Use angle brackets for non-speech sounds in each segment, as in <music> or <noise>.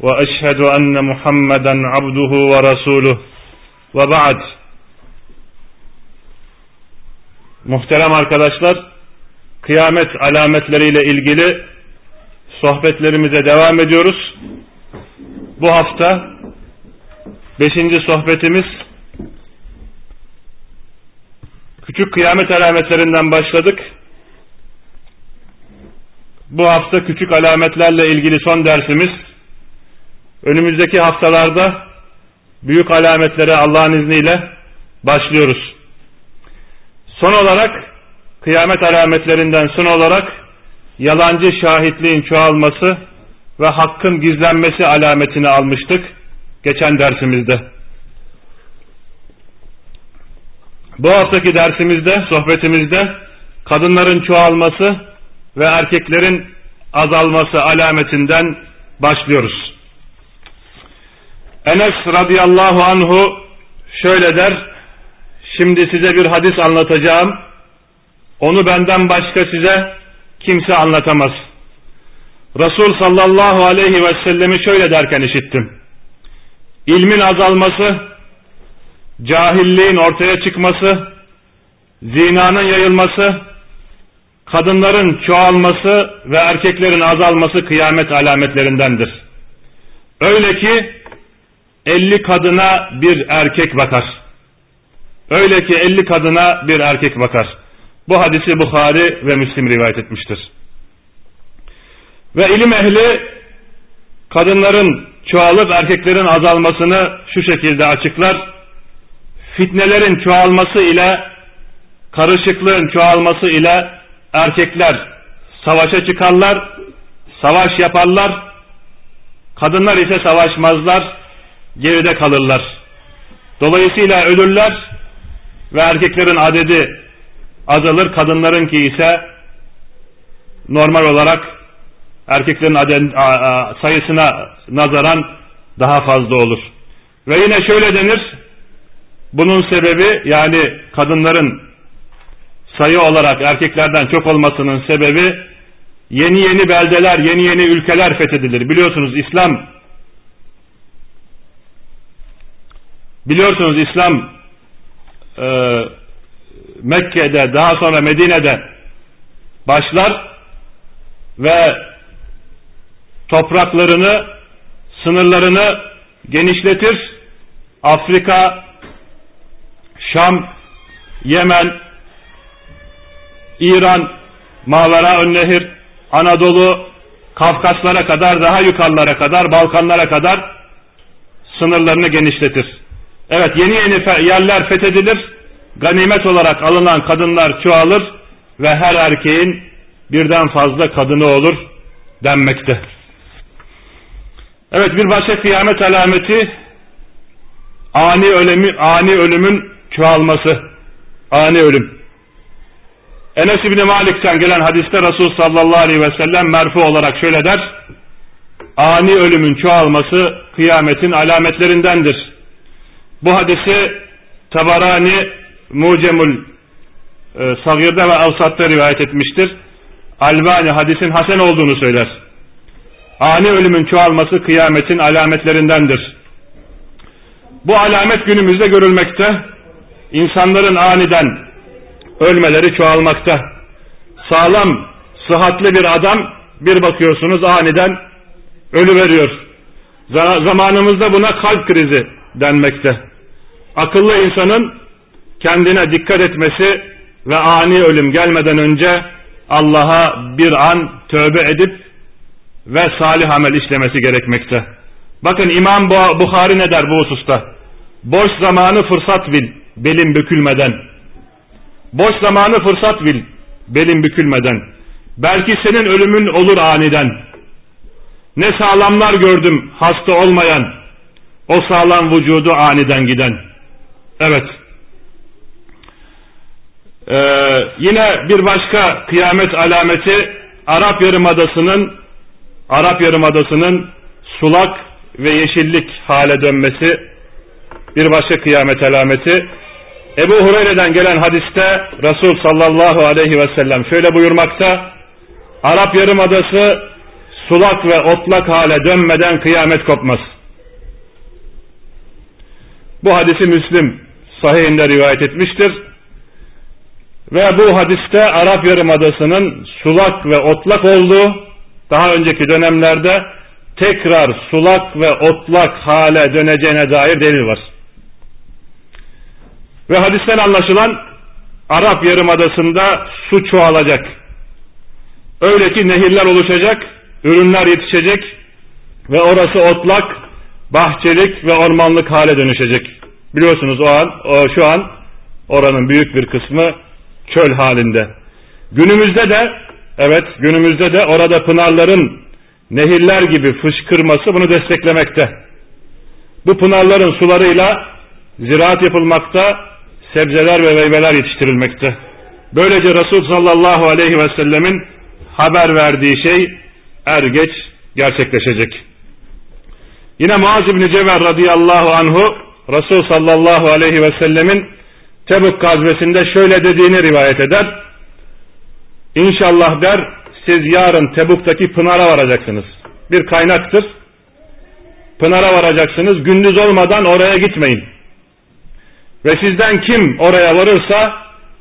واشهد ان محمدا عبده ورسوله وبعد Muhterem arkadaşlar, kıyamet alametleriyle ilgili sohbetlerimize devam ediyoruz. Bu hafta beşinci sohbetimiz küçük kıyamet alametlerinden başladık. Bu hafta küçük alametlerle ilgili son dersimiz Önümüzdeki haftalarda büyük alametlere Allah'ın izniyle başlıyoruz. Son olarak kıyamet alametlerinden son olarak yalancı şahitliğin çoğalması ve hakkın gizlenmesi alametini almıştık geçen dersimizde. Bu haftaki dersimizde, sohbetimizde kadınların çoğalması ve erkeklerin azalması alametinden başlıyoruz. Enes radıyallahu anhu şöyle der, şimdi size bir hadis anlatacağım, onu benden başka size kimse anlatamaz. Resul sallallahu aleyhi ve sellemi şöyle derken işittim. İlmin azalması, cahilliğin ortaya çıkması, zinanın yayılması, kadınların çoğalması ve erkeklerin azalması kıyamet alametlerindendir. Öyle ki 50 kadına bir erkek bakar. Öyle ki 50 kadına bir erkek bakar. Bu hadisi Bukhari ve Müslim rivayet etmiştir. Ve ilim ehli kadınların çoğalıp erkeklerin azalmasını şu şekilde açıklar. Fitnelerin çoğalması ile karışıklığın çoğalması ile erkekler savaşa çıkarlar, savaş yaparlar, kadınlar ise savaşmazlar, geride kalırlar. Dolayısıyla ölürler ve erkeklerin adedi azalır, kadınların ki ise normal olarak erkeklerin aden, sayısına nazaran daha fazla olur. Ve yine şöyle denir, bunun sebebi yani kadınların sayı olarak erkeklerden çok olmasının sebebi yeni yeni beldeler, yeni yeni ülkeler fethedilir. Biliyorsunuz İslam Biliyorsunuz İslam e, Mekke'de daha sonra Medine'de başlar ve topraklarını, sınırlarını genişletir. Afrika, Şam, Yemen, İran, Mavera Önnehir, Anadolu, Kafkaslara kadar, daha yukarılara kadar, Balkanlara kadar sınırlarını genişletir. Evet yeni yeni yerler fethedilir. Ganimet olarak alınan kadınlar çoğalır ve her erkeğin birden fazla kadını olur denmekte. Evet bir başka kıyamet alameti ani ölümü, ani ölümün çoğalması. Ani ölüm. Enes İbni Malik'ten gelen hadiste Resul sallallahu aleyhi ve sellem merfu olarak şöyle der. Ani ölümün çoğalması kıyametin alametlerindendir. Bu hadisi Tabarani Mucemul e, Sagir'de ve Avsat'ta rivayet etmiştir. Albani hadisin hasen olduğunu söyler. Ani ölümün çoğalması kıyametin alametlerindendir. Bu alamet günümüzde görülmekte. İnsanların aniden ölmeleri çoğalmakta. Sağlam, sıhhatli bir adam bir bakıyorsunuz aniden ölü veriyor. Zamanımızda buna kalp krizi denmekte. Akıllı insanın kendine dikkat etmesi ve ani ölüm gelmeden önce Allah'a bir an tövbe edip ve salih amel işlemesi gerekmekte. Bakın İmam Bukhari ne der bu hususta? Boş zamanı fırsat bil, belin bükülmeden. Boş zamanı fırsat bil, belin bükülmeden. Belki senin ölümün olur aniden. Ne sağlamlar gördüm hasta olmayan, O sağlam vücudu aniden giden. Evet. Ee, yine bir başka kıyamet alameti Arap Yarımadası'nın Arap Yarımadası'nın sulak ve yeşillik hale dönmesi bir başka kıyamet alameti. Ebu Hureyre'den gelen hadiste Resul sallallahu aleyhi ve sellem şöyle buyurmakta. Arap Yarımadası sulak ve otlak hale dönmeden kıyamet kopmaz. Bu hadisi Müslim sahihinde rivayet etmiştir. Ve bu hadiste Arap Yarımadası'nın sulak ve otlak olduğu daha önceki dönemlerde tekrar sulak ve otlak hale döneceğine dair delil var. Ve hadisten anlaşılan Arap Yarımadası'nda su çoğalacak. Öyle ki nehirler oluşacak, ürünler yetişecek ve orası otlak, bahçelik ve ormanlık hale dönüşecek. Biliyorsunuz o an, o, şu an oranın büyük bir kısmı çöl halinde. Günümüzde de evet günümüzde de orada pınarların nehirler gibi fışkırması bunu desteklemekte. Bu pınarların sularıyla ziraat yapılmakta, sebzeler ve meyveler yetiştirilmekte. Böylece Resul sallallahu aleyhi ve sellemin haber verdiği şey er geç gerçekleşecek. Yine Muaz İbni Ceber radıyallahu anhu Resul sallallahu aleyhi ve sellemin Tebuk gazvesinde şöyle dediğini rivayet eder. İnşallah der siz yarın Tebuk'taki Pınar'a varacaksınız. Bir kaynaktır. Pınar'a varacaksınız. Gündüz olmadan oraya gitmeyin. Ve sizden kim oraya varırsa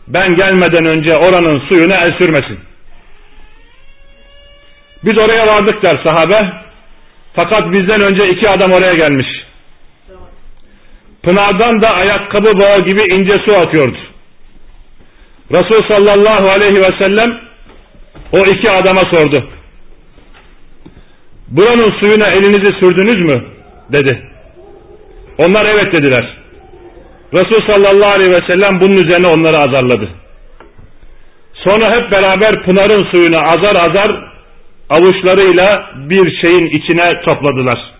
ben gelmeden önce oranın suyuna el sürmesin. Biz oraya vardık der sahabe. Fakat bizden önce iki adam oraya gelmiş. Pınardan da ayakkabı bağı gibi ince su akıyordu. Resul sallallahu aleyhi ve sellem o iki adama sordu. Buranın suyuna elinizi sürdünüz mü? dedi. Onlar evet dediler. Resul sallallahu aleyhi ve sellem bunun üzerine onları azarladı. Sonra hep beraber Pınar'ın suyunu azar azar avuçlarıyla bir şeyin içine topladılar.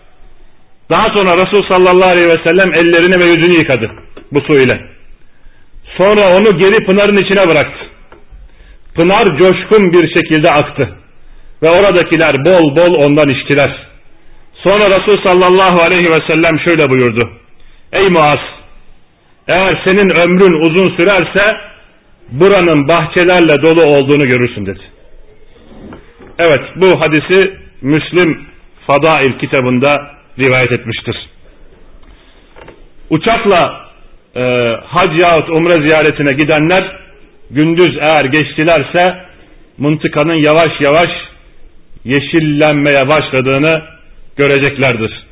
Daha sonra Resul sallallahu aleyhi ve sellem ellerini ve yüzünü yıkadı bu su ile. Sonra onu geri Pınar'ın içine bıraktı. Pınar coşkun bir şekilde aktı. Ve oradakiler bol bol ondan içtiler. Sonra Resul sallallahu aleyhi ve sellem şöyle buyurdu. Ey Muaz! Eğer senin ömrün uzun sürerse buranın bahçelerle dolu olduğunu görürsün dedi. Evet bu hadisi Müslim Fadail kitabında rivayet etmiştir. Uçakla e, hac yahut umre ziyaretine gidenler gündüz eğer geçtilerse mıntıkanın yavaş yavaş yeşillenmeye başladığını göreceklerdir.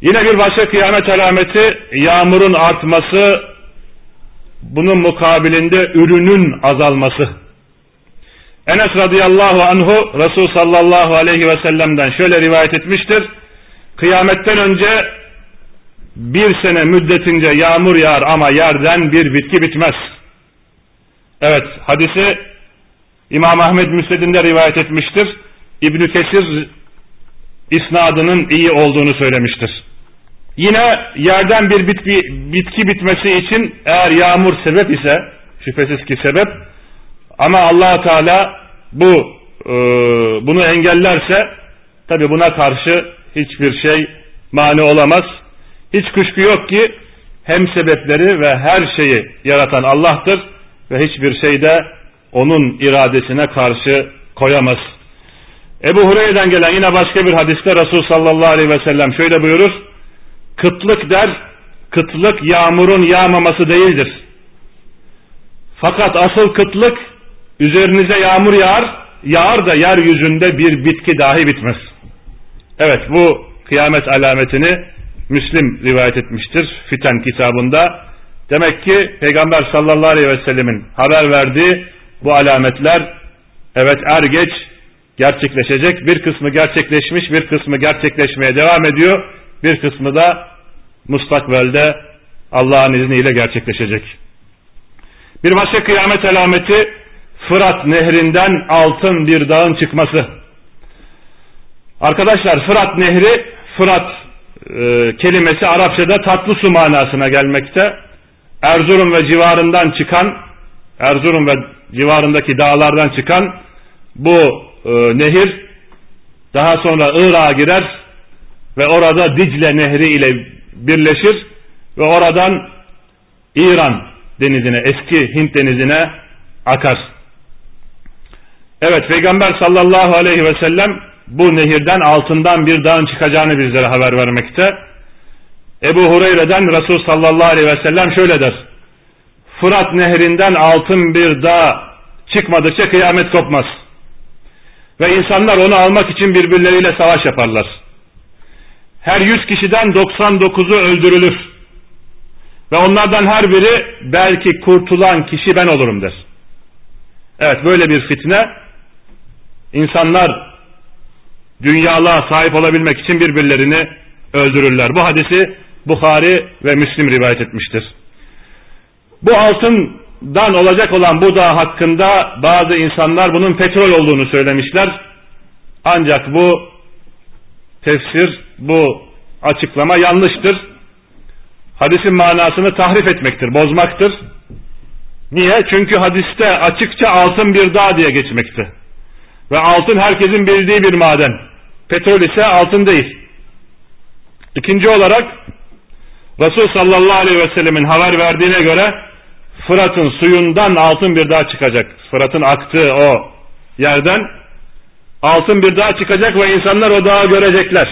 Yine bir başka kıyamet alameti yağmurun artması, bunun mukabilinde ürünün azalması. Enes radıyallahu anhu Resul sallallahu aleyhi ve sellem'den şöyle rivayet etmiştir. Kıyametten önce bir sene müddetince yağmur yağar ama yerden bir bitki bitmez. Evet hadisi İmam Ahmed Müsned'inde rivayet etmiştir. İbn Kesir isnadının iyi olduğunu söylemiştir. Yine yerden bir bitki, bitki bitmesi için eğer yağmur sebep ise şüphesiz ki sebep ama allah Teala bu e, bunu engellerse tabi buna karşı hiçbir şey mani olamaz. Hiç kuşku yok ki hem sebepleri ve her şeyi yaratan Allah'tır ve hiçbir şey de onun iradesine karşı koyamaz. Ebu Hureyre'den gelen yine başka bir hadiste Resul sallallahu aleyhi ve sellem şöyle buyurur. Kıtlık der, kıtlık yağmurun yağmaması değildir. Fakat asıl kıtlık üzerinize yağmur yağar, yağar da yeryüzünde bir bitki dahi bitmez. Evet bu kıyamet alametini Müslim rivayet etmiştir Fiten kitabında. Demek ki Peygamber sallallahu aleyhi ve sellemin haber verdiği bu alametler evet er geç gerçekleşecek. Bir kısmı gerçekleşmiş, bir kısmı gerçekleşmeye devam ediyor. Bir kısmı da mustakbelde Allah'ın izniyle gerçekleşecek. Bir başka kıyamet alameti Fırat nehrinden altın bir dağın çıkması. Arkadaşlar Fırat nehri Fırat e, kelimesi Arapçada tatlı su manasına gelmekte. Erzurum ve civarından çıkan, Erzurum ve civarındaki dağlardan çıkan bu e, nehir daha sonra Irak'a girer ve orada Dicle Nehri ile birleşir ve oradan İran denizine, eski Hint denizine akar. Evet Peygamber sallallahu aleyhi ve sellem bu nehirden altından bir dağın çıkacağını bizlere haber vermekte. Ebu Hureyre'den Resul sallallahu aleyhi ve sellem şöyle der. Fırat nehrinden altın bir dağ çıkmadıkça kıyamet kopmaz. Ve insanlar onu almak için birbirleriyle savaş yaparlar. Her yüz kişiden 99'u öldürülür. Ve onlardan her biri belki kurtulan kişi ben olurum der. Evet böyle bir fitne insanlar dünyalığa sahip olabilmek için birbirlerini öldürürler. Bu hadisi Bukhari ve Müslim rivayet etmiştir. Bu altından olacak olan bu dağ hakkında bazı insanlar bunun petrol olduğunu söylemişler. Ancak bu tefsir, bu açıklama yanlıştır. Hadisin manasını tahrif etmektir, bozmaktır. Niye? Çünkü hadiste açıkça altın bir dağ diye geçmekte. Ve altın herkesin bildiği bir maden. Petrol ise altın değil. İkinci olarak Resul sallallahu aleyhi ve sellemin haber verdiğine göre Fırat'ın suyundan altın bir dağ çıkacak. Fırat'ın aktığı o yerden altın bir dağ çıkacak ve insanlar o dağı görecekler.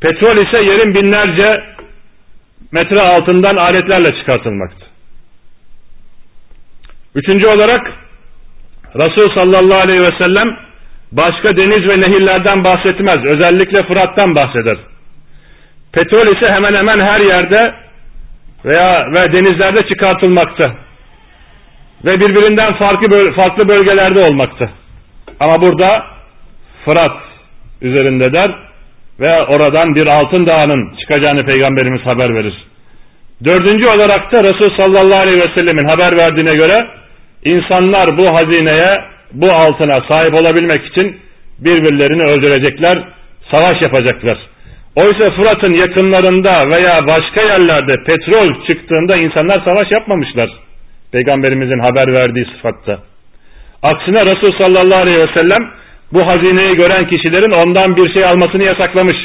Petrol ise yerin binlerce metre altından aletlerle çıkartılmaktı. Üçüncü olarak Resul sallallahu aleyhi ve sellem başka deniz ve nehirlerden bahsetmez. Özellikle Fırat'tan bahseder. Petrol ise hemen hemen her yerde veya ve denizlerde çıkartılmakta. Ve birbirinden farklı farklı bölgelerde olmakta. Ama burada Fırat üzerinde der ve oradan bir altın dağının çıkacağını Peygamberimiz haber verir. Dördüncü olarak da Resul sallallahu aleyhi ve sellemin haber verdiğine göre insanlar bu hazineye, bu altına sahip olabilmek için birbirlerini öldürecekler, savaş yapacaklar. Oysa Fırat'ın yakınlarında veya başka yerlerde petrol çıktığında insanlar savaş yapmamışlar. Peygamberimizin haber verdiği sıfatta. Aksine Resul sallallahu aleyhi ve sellem bu hazineyi gören kişilerin ondan bir şey almasını yasaklamış.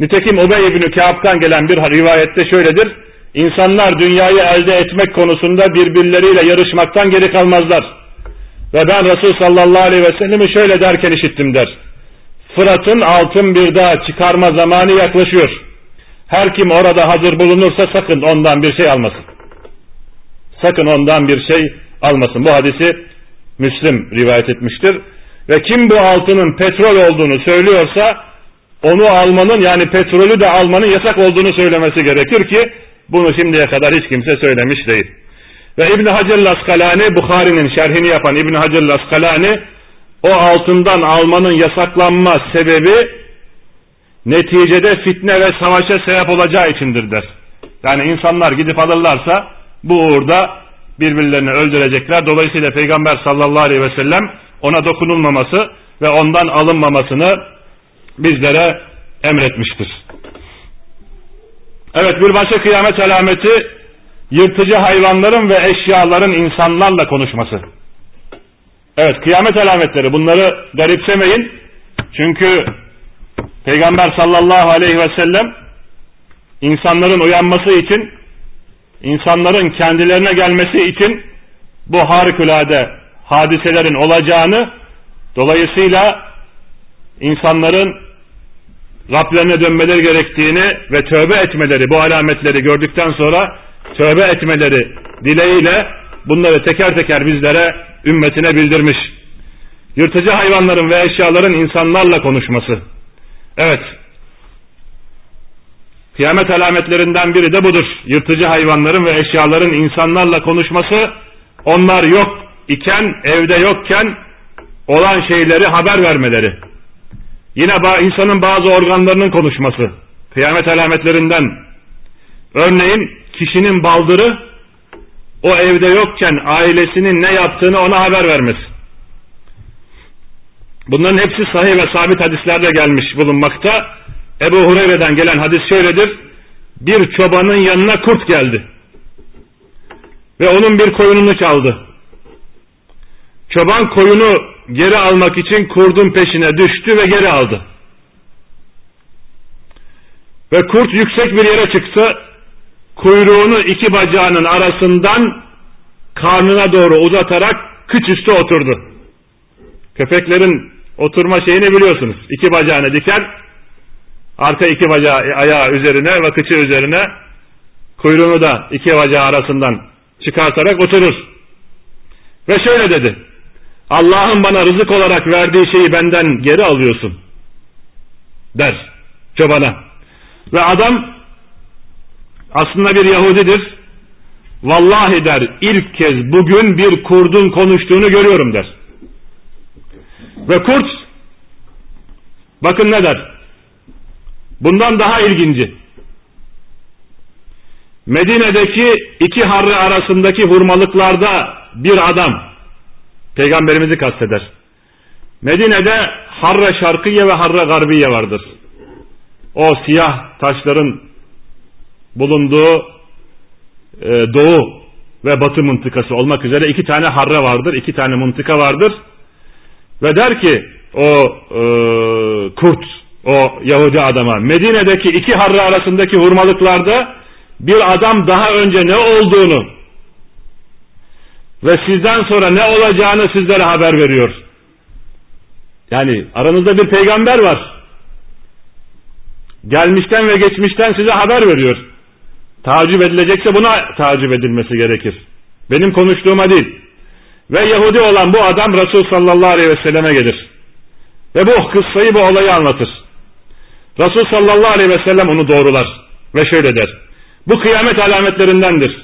Nitekim Ubey ibn Kâb'dan gelen bir rivayette şöyledir. İnsanlar dünyayı elde etmek konusunda birbirleriyle yarışmaktan geri kalmazlar. Ve ben Resul sallallahu aleyhi ve sellemi şöyle derken işittim der. Fırat'ın altın bir dağ çıkarma zamanı yaklaşıyor. Her kim orada hazır bulunursa sakın ondan bir şey almasın. Sakın ondan bir şey almasın. Bu hadisi Müslim rivayet etmiştir. Ve kim bu altının petrol olduğunu söylüyorsa onu almanın yani petrolü de almanın yasak olduğunu söylemesi gerekir ki bunu şimdiye kadar hiç kimse söylemiş değil. Ve İbn Hacer Laskalani Bukhari'nin şerhini yapan İbn Hacer Laskalani o altından almanın yasaklanma sebebi neticede fitne ve savaşa sebep olacağı içindir der. Yani insanlar gidip alırlarsa bu uğurda birbirlerini öldürecekler. Dolayısıyla Peygamber sallallahu aleyhi ve sellem ona dokunulmaması ve ondan alınmamasını bizlere emretmiştir. Evet bir başka kıyamet alameti yırtıcı hayvanların ve eşyaların insanlarla konuşması. Evet kıyamet alametleri bunları garipsemeyin. Çünkü Peygamber sallallahu aleyhi ve sellem insanların uyanması için insanların kendilerine gelmesi için bu harikulade hadiselerin olacağını dolayısıyla insanların Rablerine dönmeleri gerektiğini ve tövbe etmeleri bu alametleri gördükten sonra tövbe etmeleri dileğiyle bunları teker teker bizlere ümmetine bildirmiş. Yırtıcı hayvanların ve eşyaların insanlarla konuşması. Evet. Kıyamet alametlerinden biri de budur. Yırtıcı hayvanların ve eşyaların insanlarla konuşması. Onlar yok iken, evde yokken olan şeyleri haber vermeleri. Yine insanın bazı organlarının konuşması. Kıyamet alametlerinden. Örneğin kişinin baldırı o evde yokken ailesinin ne yaptığını ona haber vermesi. Bunların hepsi sahih ve sabit hadislerde gelmiş bulunmakta. Ebu Hureyre'den gelen hadis şöyledir. Bir çobanın yanına kurt geldi. Ve onun bir koyununu çaldı. Çoban koyunu geri almak için kurdun peşine düştü ve geri aldı. Ve kurt yüksek bir yere çıktı. Kuyruğunu iki bacağının arasından karnına doğru uzatarak kıç üstü oturdu. Köpeklerin oturma şeyini biliyorsunuz. İki bacağını diker, arka iki bacağı ayağı üzerine ve kıçı üzerine kuyruğunu da iki bacağı arasından çıkartarak oturur. Ve şöyle dedi. Allah'ın bana rızık olarak verdiği şeyi benden geri alıyorsun. Der çobana. Ve adam aslında bir Yahudidir. Vallahi der ilk kez bugün bir kurdun konuştuğunu görüyorum der. Ve kurt bakın ne der? Bundan daha ilginci. Medine'deki iki harri arasındaki hurmalıklarda bir adam peygamberimizi kasteder. Medine'de harre şarkıye ve harre garbiye vardır. O siyah taşların bulunduğu e, doğu ve batı mıntıkası olmak üzere iki tane harre vardır, iki tane mıntıka vardır. Ve der ki o e, kurt, o Yahudi adama, Medine'deki iki harre arasındaki hurmalıklarda bir adam daha önce ne olduğunu ve sizden sonra ne olacağını sizlere haber veriyor. Yani aranızda bir peygamber var. Gelmişten ve geçmişten size haber veriyor. Tacip edilecekse buna tacip edilmesi gerekir. Benim konuştuğuma değil. Ve Yahudi olan bu adam Resul sallallahu aleyhi ve selleme gelir. Ve bu kıssayı bu olayı anlatır. Resul sallallahu aleyhi ve sellem onu doğrular. Ve şöyle der. Bu kıyamet alametlerindendir.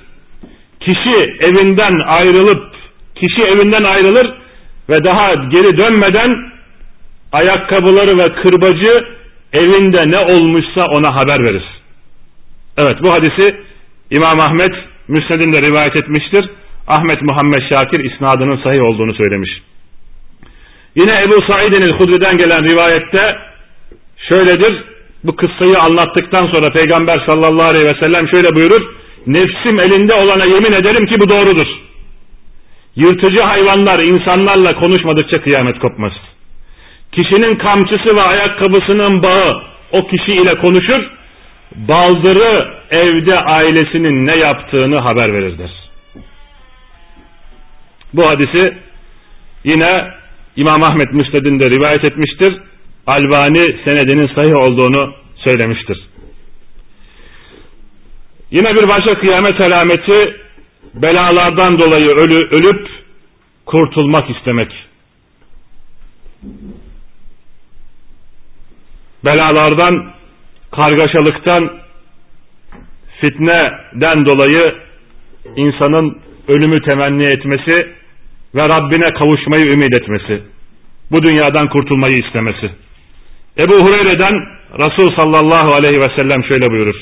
Kişi evinden ayrılıp, kişi evinden ayrılır ve daha geri dönmeden ayakkabıları ve kırbacı evinde ne olmuşsa ona haber verir. Evet bu hadisi İmam Ahmet Müsned'inde rivayet etmiştir. Ahmet Muhammed Şakir isnadının sahih olduğunu söylemiş. Yine Ebu Said'in el-Hudri'den gelen rivayette şöyledir. Bu kıssayı anlattıktan sonra Peygamber sallallahu aleyhi ve sellem şöyle buyurur. Nefsim elinde olana yemin ederim ki bu doğrudur. Yırtıcı hayvanlar insanlarla konuşmadıkça kıyamet kopmaz. Kişinin kamçısı ve ayakkabısının bağı o kişi ile konuşur. Baldırı evde ailesinin ne yaptığını haber verir der. Bu hadisi yine İmam Ahmet Müsned'inde rivayet etmiştir. Albani senedinin sahih olduğunu söylemiştir. Yine bir başka kıyamet alameti belalardan dolayı ölü, ölüp kurtulmak istemek. Belalardan, kargaşalıktan, fitneden dolayı insanın ölümü temenni etmesi ve Rabbine kavuşmayı ümit etmesi. Bu dünyadan kurtulmayı istemesi. Ebu Hureyre'den Resul sallallahu aleyhi ve sellem şöyle buyurur.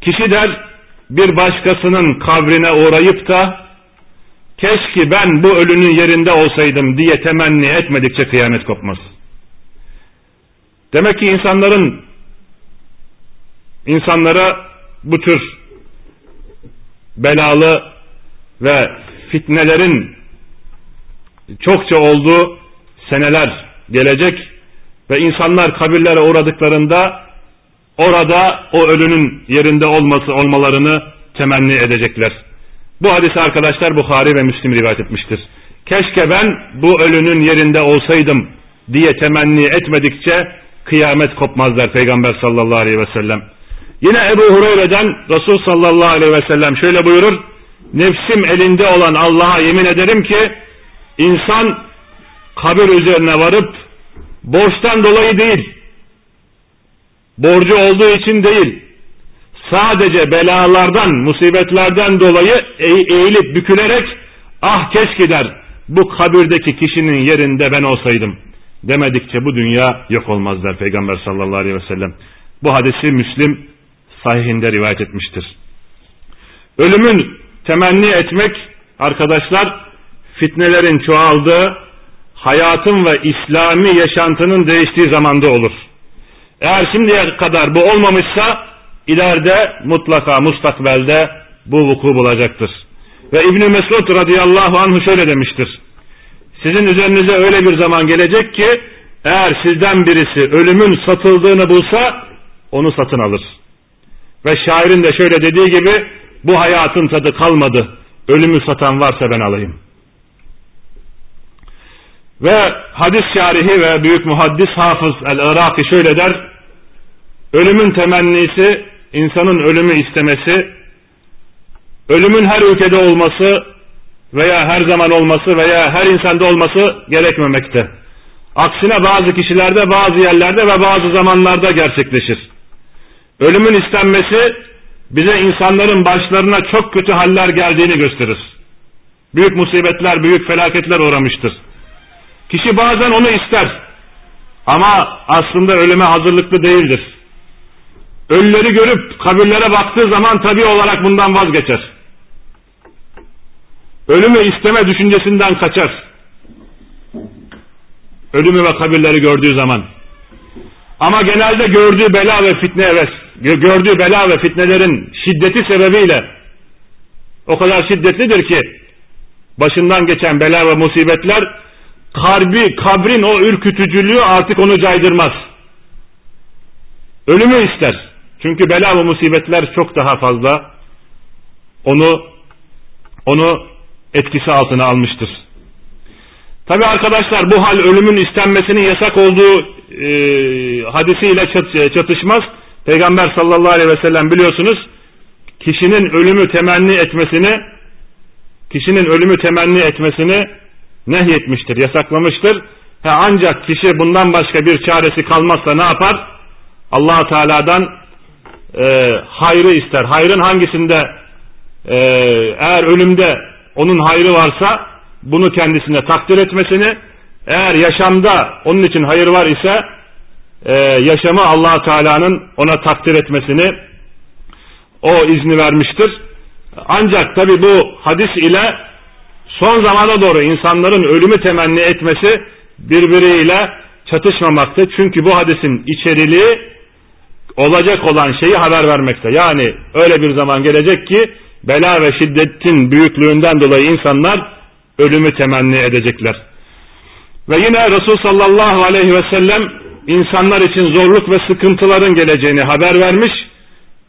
Kişi der bir başkasının kabrine uğrayıp da keşke ben bu ölünün yerinde olsaydım diye temenni etmedikçe kıyamet kopmaz. Demek ki insanların insanlara bu tür belalı ve fitnelerin çokça olduğu seneler gelecek ve insanlar kabirlere uğradıklarında orada o ölünün yerinde olması olmalarını temenni edecekler. Bu hadisi arkadaşlar Bukhari ve Müslim rivayet etmiştir. Keşke ben bu ölünün yerinde olsaydım diye temenni etmedikçe kıyamet kopmaz der Peygamber sallallahu aleyhi ve sellem. Yine Ebu Hureyre'den Resul sallallahu aleyhi ve sellem şöyle buyurur. Nefsim elinde olan Allah'a yemin ederim ki insan kabir üzerine varıp borçtan dolayı değil, borcu olduğu için değil, sadece belalardan, musibetlerden dolayı eğilip bükülerek ah keşke der bu kabirdeki kişinin yerinde ben olsaydım demedikçe bu dünya yok olmaz der Peygamber sallallahu aleyhi ve sellem. Bu hadisi Müslim sahihinde rivayet etmiştir. Ölümün temenni etmek arkadaşlar fitnelerin çoğaldığı, hayatın ve İslami yaşantının değiştiği zamanda olur. Eğer şimdiye kadar bu olmamışsa ileride mutlaka mustakbelde bu vuku bulacaktır. Ve İbn Mesud radıyallahu anh şöyle demiştir. Sizin üzerinize öyle bir zaman gelecek ki eğer sizden birisi ölümün satıldığını bulsa onu satın alır. Ve şairin de şöyle dediği gibi bu hayatın tadı kalmadı. Ölümü satan varsa ben alayım. Ve hadis şarihi ve büyük muhaddis hafız el-Iraki şöyle der. Ölümün temennisi, insanın ölümü istemesi, ölümün her ülkede olması veya her zaman olması veya her insanda olması gerekmemekte. Aksine bazı kişilerde, bazı yerlerde ve bazı zamanlarda gerçekleşir. Ölümün istenmesi bize insanların başlarına çok kötü haller geldiğini gösterir. Büyük musibetler, büyük felaketler uğramıştır. Kişi bazen onu ister ama aslında ölüme hazırlıklı değildir. Ölüleri görüp kabirlere baktığı zaman tabi olarak bundan vazgeçer. Ölümü isteme düşüncesinden kaçar. Ölümü ve kabirleri gördüğü zaman. Ama genelde gördüğü bela ve fitne evet, gördüğü bela ve fitnelerin şiddeti sebebiyle o kadar şiddetlidir ki başından geçen bela ve musibetler kalbi, kabrin o ürkütücülüğü artık onu caydırmaz. Ölümü ister. Çünkü bela ve musibetler çok daha fazla onu onu etkisi altına almıştır. Tabi arkadaşlar bu hal ölümün istenmesinin yasak olduğu e, hadisiyle çatışmaz. Peygamber sallallahu aleyhi ve sellem biliyorsunuz kişinin ölümü temenni etmesini kişinin ölümü temenni etmesini nehyetmiştir, yasaklamıştır. Ha, ancak kişi bundan başka bir çaresi kalmazsa ne yapar? allah Teala'dan e, hayrı ister. Hayrın hangisinde e, eğer ölümde onun hayrı varsa bunu kendisine takdir etmesini eğer yaşamda onun için hayır var ise e, yaşamı allah Teala'nın ona takdir etmesini o izni vermiştir. Ancak tabi bu hadis ile son zamana doğru insanların ölümü temenni etmesi birbiriyle çatışmamakta. Çünkü bu hadisin içeriliği olacak olan şeyi haber vermekte. Yani öyle bir zaman gelecek ki bela ve şiddetin büyüklüğünden dolayı insanlar ölümü temenni edecekler. Ve yine Resul sallallahu aleyhi ve sellem insanlar için zorluk ve sıkıntıların geleceğini haber vermiş.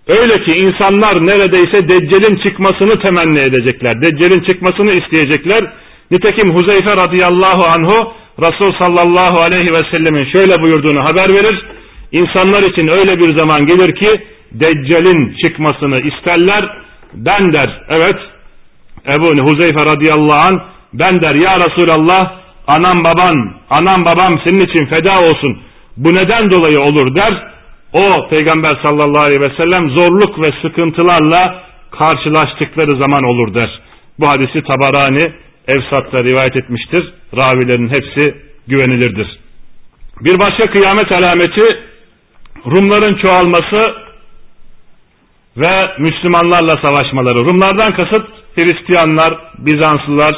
Öyle ki insanlar neredeyse Deccal'in çıkmasını temenni edecekler. Deccal'in çıkmasını isteyecekler. Nitekim Huzeyfe radıyallahu anhu Resul sallallahu aleyhi ve sellemin şöyle buyurduğunu haber verir. İnsanlar için öyle bir zaman gelir ki Deccal'in çıkmasını isterler. Ben der evet Ebu Huzeyfe radıyallahu anh ben der ya Resulallah anam baban anam babam senin için feda olsun bu neden dolayı olur der. O Peygamber sallallahu aleyhi ve sellem zorluk ve sıkıntılarla karşılaştıkları zaman olur der. Bu hadisi Tabarani Evsat'ta rivayet etmiştir. Ravilerin hepsi güvenilirdir. Bir başka kıyamet alameti Rumların çoğalması ve Müslümanlarla savaşmaları. Rumlardan kasıt Hristiyanlar, Bizanslılar.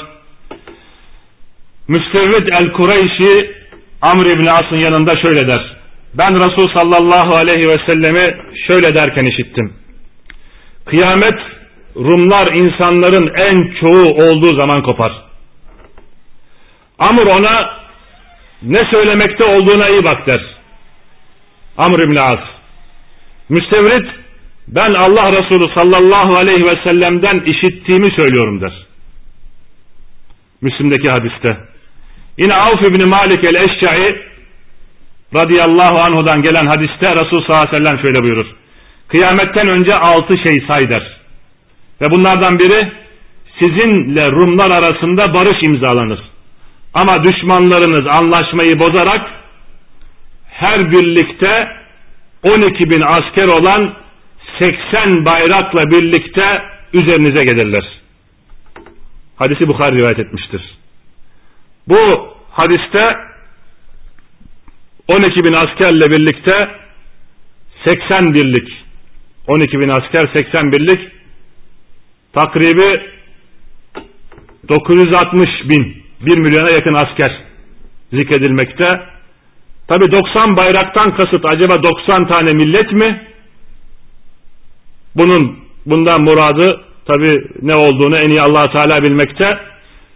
Müstevvid el-Kureyşi Amr ibn As'ın yanında şöyle der. Ben Resul sallallahu aleyhi ve sellemi şöyle derken işittim. Kıyamet Rumlar insanların en çoğu olduğu zaman kopar. Amr ona ne söylemekte olduğuna iyi bak der. Amr ibn As. Müstevrit ben Allah Resulü sallallahu aleyhi ve sellem'den işittiğimi söylüyorum der. Müslim'deki hadiste. Yine Avf ibn Malik el-Eşşai radıyallahu anhudan gelen hadiste Resul sallallahu aleyhi ve sellem şöyle buyurur. Kıyametten önce altı şey say der. Ve bunlardan biri sizinle Rumlar arasında barış imzalanır. Ama düşmanlarınız anlaşmayı bozarak her birlikte 12 bin asker olan 80 bayrakla birlikte üzerinize gelirler. Hadisi Bukhari rivayet etmiştir. Bu hadiste 12 bin askerle birlikte 80 birlik 12 bin asker 80 birlik takribi 960 bin 1 milyona yakın asker zikredilmekte. Tabi 90 bayraktan kasıt acaba 90 tane millet mi? Bunun bundan muradı tabi ne olduğunu en iyi allah Teala bilmekte.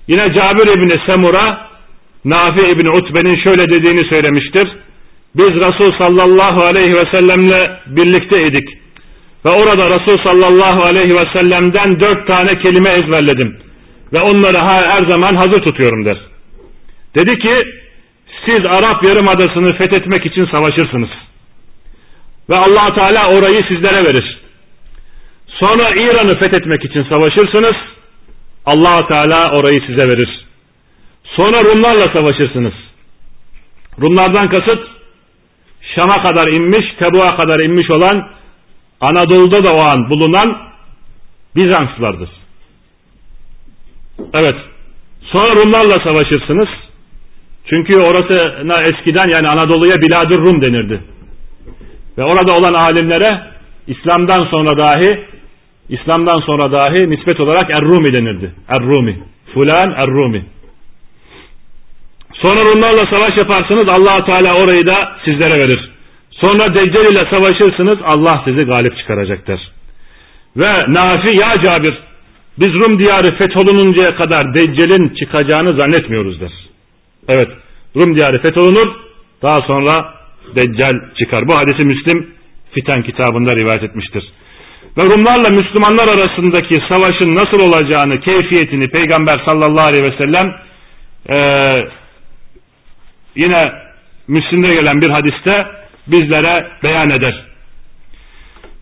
Yine Cabir İbni Semura Nafi İbni Utbe'nin şöyle dediğini söylemiştir. Biz Resul sallallahu aleyhi ve sellemle birlikteydik. Ve orada Resul sallallahu aleyhi ve sellem'den dört tane kelime ezberledim. Ve onları her zaman hazır tutuyorum der. Dedi ki siz Arap Yarımadası'nı fethetmek için savaşırsınız. Ve allah Teala orayı sizlere verir. Sonra İran'ı fethetmek için savaşırsınız. Allah Teala orayı size verir. Sonra Rumlarla savaşırsınız. Rumlardan kasıt Şam'a kadar inmiş, Tebu'a kadar inmiş olan Anadolu'da da o an bulunan Bizanslardır. Evet. Sonra Rumlarla savaşırsınız. Çünkü orası eskiden yani Anadolu'ya Biladur Rum denirdi. Ve orada olan alimlere İslam'dan sonra dahi İslam'dan sonra dahi nispet olarak Er-Rumi denirdi. Er-Rumi. Fulan Er-Rumi. Sonra Rumlarla savaş yaparsınız allah Teala orayı da sizlere verir. Sonra Deccal ile savaşırsınız Allah sizi galip çıkaracaktır. Ve Nafi ya Cabir biz Rum diyarı fetholununcaya kadar Deccal'in çıkacağını zannetmiyoruz der. Evet Rum diyarı fetholunur daha sonra Deccal çıkar. Bu hadisi Müslim Fiten kitabında rivayet etmiştir. Ve Rumlarla Müslümanlar arasındaki savaşın nasıl olacağını, keyfiyetini Peygamber sallallahu aleyhi ve sellem e, yine Müslim'de gelen bir hadiste bizlere beyan eder.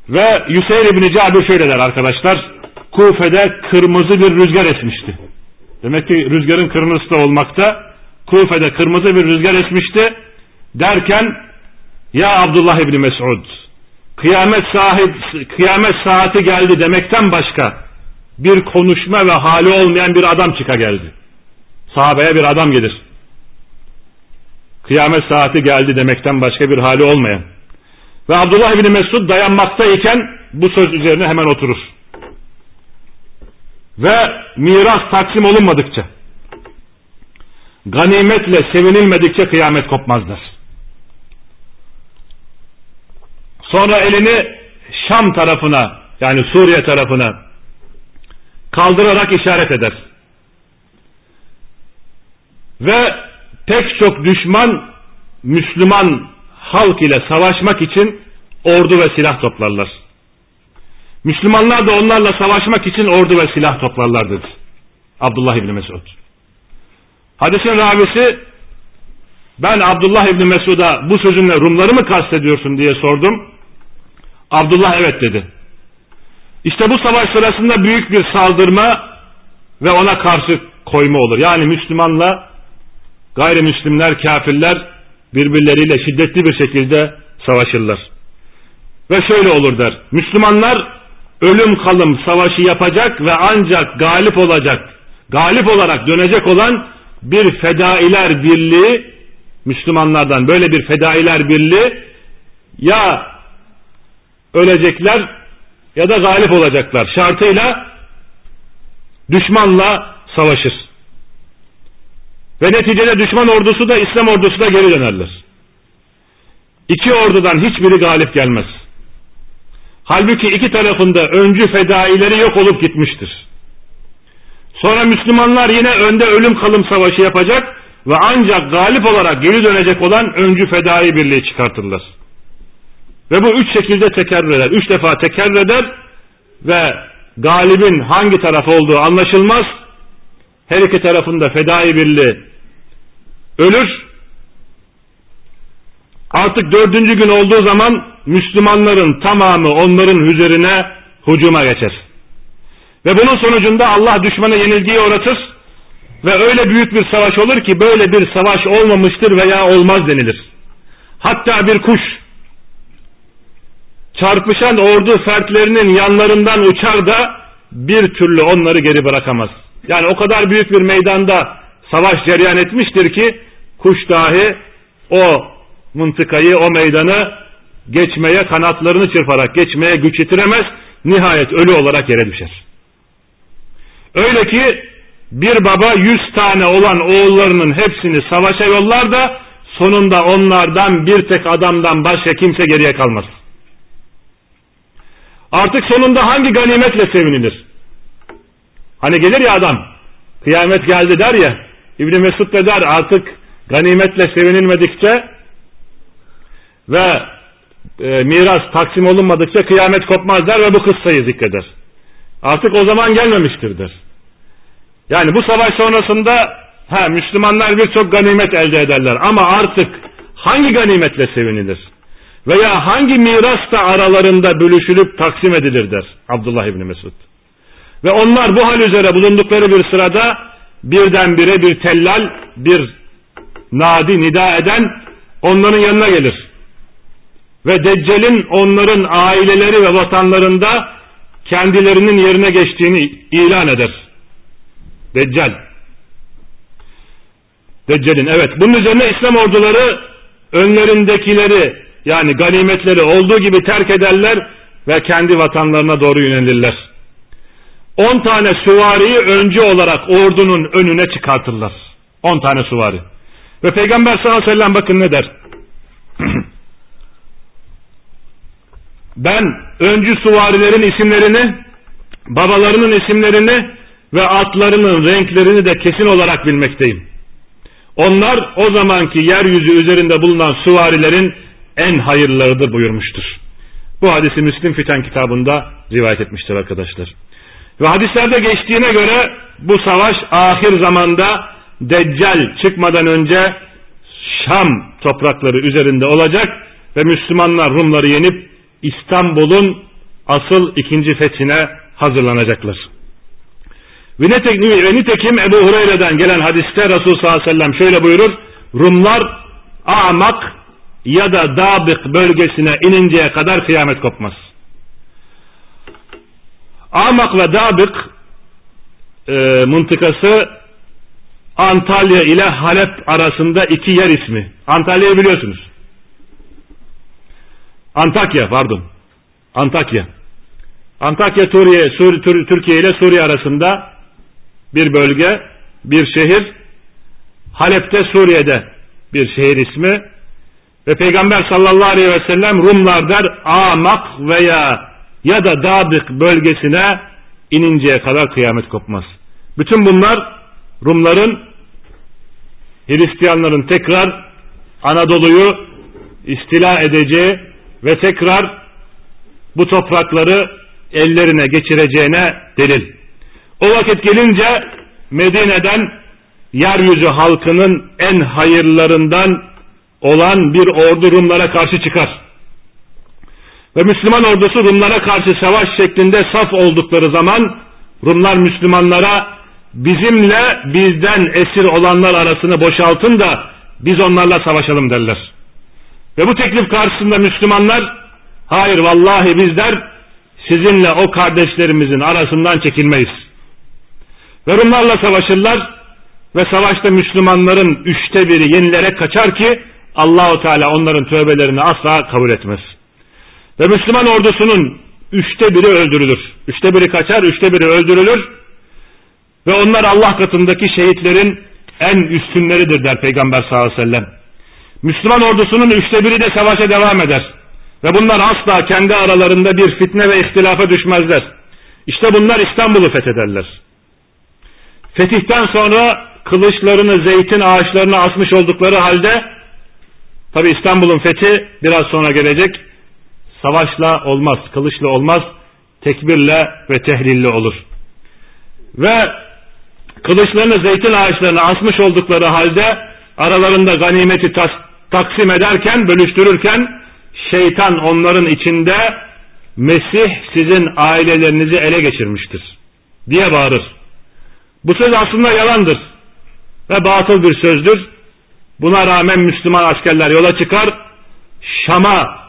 Ve Yüseyr İbni Cabir şöyle der arkadaşlar. Kufe'de kırmızı bir rüzgar esmişti. Demek ki rüzgarın kırmızısı da olmakta. Kufe'de kırmızı bir rüzgar esmişti. Derken ya Abdullah İbni Mesud kıyamet, sahip, kıyamet saati geldi demekten başka bir konuşma ve hali olmayan bir adam çıka geldi. Sahabeye bir adam gelir. Kıyamet saati geldi demekten başka bir hali olmayan. Ve Abdullah bin Mesud dayanmaktayken bu söz üzerine hemen oturur. Ve miras taksim olunmadıkça, ganimetle sevinilmedikçe kıyamet kopmazlar. Sonra elini Şam tarafına yani Suriye tarafına kaldırarak işaret eder. Ve pek çok düşman Müslüman halk ile savaşmak için ordu ve silah toplarlar. Müslümanlar da onlarla savaşmak için ordu ve silah toplarlar dedi. Abdullah İbni Mesud. Hadisin ravisi ben Abdullah İbni Mesud'a bu sözünle Rumları mı kastediyorsun diye sordum. Abdullah evet dedi. İşte bu savaş sırasında büyük bir saldırma ve ona karşı koyma olur. Yani Müslümanla gayrimüslimler, kafirler birbirleriyle şiddetli bir şekilde savaşırlar. Ve şöyle olur der. Müslümanlar ölüm kalım savaşı yapacak ve ancak galip olacak, galip olarak dönecek olan bir fedailer birliği Müslümanlardan böyle bir fedailer birliği ya ölecekler ya da galip olacaklar şartıyla düşmanla savaşır. Ve neticede düşman ordusu da İslam ordusu da geri dönerler. İki ordudan hiçbiri galip gelmez. Halbuki iki tarafında öncü fedaileri yok olup gitmiştir. Sonra Müslümanlar yine önde ölüm kalım savaşı yapacak ve ancak galip olarak geri dönecek olan öncü fedai birliği çıkartırlar. Ve bu üç şekilde tekerrür eder. Üç defa tekerrür eder ve galibin hangi taraf olduğu anlaşılmaz. Her iki tarafında fedai birliği ölür. Artık dördüncü gün olduğu zaman Müslümanların tamamı onların üzerine hücuma geçer. Ve bunun sonucunda Allah düşmana yenilgiyi uğratır ve öyle büyük bir savaş olur ki böyle bir savaş olmamıştır veya olmaz denilir. Hatta bir kuş çarpışan ordu fertlerinin yanlarından uçar da bir türlü onları geri bırakamaz. Yani o kadar büyük bir meydanda savaş cereyan etmiştir ki kuş dahi o mıntıkayı, o meydanı geçmeye, kanatlarını çırparak geçmeye güç yetiremez. Nihayet ölü olarak yere düşer. Öyle ki bir baba yüz tane olan oğullarının hepsini savaşa yollar da sonunda onlardan bir tek adamdan başka kimse geriye kalmaz. Artık sonunda hangi ganimetle sevinilir? Hani gelir ya adam, kıyamet geldi der ya, İbni Mesud da der artık ganimetle sevinilmedikçe ve e, miras taksim olunmadıkça kıyamet kopmaz der ve bu kıssayı zikreder. Artık o zaman gelmemiştir der. Yani bu savaş sonrasında ha, Müslümanlar birçok ganimet elde ederler ama artık hangi ganimetle sevinilir? Veya hangi miras da aralarında bölüşülüp taksim edilir der Abdullah İbni Mesud. Ve onlar bu hal üzere bulundukları bir sırada birdenbire bir tellal, bir nadi nida eden onların yanına gelir. Ve Deccal'in onların aileleri ve vatanlarında kendilerinin yerine geçtiğini ilan eder. Deccal. Deccal'in evet. Bunun üzerine İslam orduları önlerindekileri yani ganimetleri olduğu gibi terk ederler ve kendi vatanlarına doğru yönelirler. On tane süvariyi önce olarak ordunun önüne çıkartırlar. On tane süvari. Ve Peygamber sallallahu aleyhi ve sellem bakın ne der. <clears throat> ben öncü suvarilerin isimlerini, babalarının isimlerini ve atlarının renklerini de kesin olarak bilmekteyim. Onlar o zamanki yeryüzü üzerinde bulunan suvarilerin en hayırlarıdır buyurmuştur. Bu hadisi Müslim Fiten kitabında rivayet etmiştir arkadaşlar. Ve hadislerde geçtiğine göre bu savaş ahir zamanda Deccal çıkmadan önce Şam toprakları üzerinde olacak ve Müslümanlar Rumları yenip İstanbul'un asıl ikinci fethine hazırlanacaklar. Ve nitekim Ebu Hureyre'den gelen hadiste Resul sallallahu aleyhi ve sellem şöyle buyurur. Rumlar Amak ya da Dabık bölgesine ininceye kadar kıyamet kopmaz. Amak ve Dabık e, mıntıkası Antalya ile Halep arasında iki yer ismi. Antalya'yı biliyorsunuz. Antakya pardon. Antakya. Antakya Suriye, Sur, Türkiye ile Suriye arasında bir bölge, bir şehir. Halep'te Suriye'de bir şehir ismi. Ve Peygamber sallallahu aleyhi ve sellem Rumlar der Amak veya ya da Dabık bölgesine ininceye kadar kıyamet kopmaz. Bütün bunlar Rumların Hristiyanların tekrar Anadolu'yu istila edeceği ve tekrar bu toprakları ellerine geçireceğine delil. O vakit gelince Medine'den yeryüzü halkının en hayırlarından olan bir ordu Rumlara karşı çıkar. Ve Müslüman ordusu Rumlara karşı savaş şeklinde saf oldukları zaman Rumlar Müslümanlara bizimle bizden esir olanlar arasını boşaltın da biz onlarla savaşalım derler. Ve bu teklif karşısında Müslümanlar hayır vallahi bizler sizinle o kardeşlerimizin arasından çekilmeyiz. Ve Rumlarla savaşırlar ve savaşta Müslümanların üçte biri yenilerek kaçar ki Allahu Teala onların tövbelerini asla kabul etmez. Ve Müslüman ordusunun üçte biri öldürülür. Üçte biri kaçar, üçte biri öldürülür. Ve onlar Allah katındaki şehitlerin en üstünleridir der Peygamber sallallahu aleyhi ve sellem. Müslüman ordusunun üçte biri de savaşa devam eder. Ve bunlar asla kendi aralarında bir fitne ve ihtilafa düşmezler. İşte bunlar İstanbul'u fethederler. Fetihten sonra kılıçlarını zeytin ağaçlarına asmış oldukları halde tabi İstanbul'un fethi biraz sonra gelecek. Savaşla olmaz, kılıçla olmaz, tekbirle ve tehlille olur. Ve kılıçlarını zeytin ağaçlarına asmış oldukları halde aralarında ganimeti tas, taksim ederken, bölüştürürken şeytan onların içinde Mesih sizin ailelerinizi ele geçirmiştir diye bağırır. Bu söz aslında yalandır ve batıl bir sözdür. Buna rağmen Müslüman askerler yola çıkar. Şam'a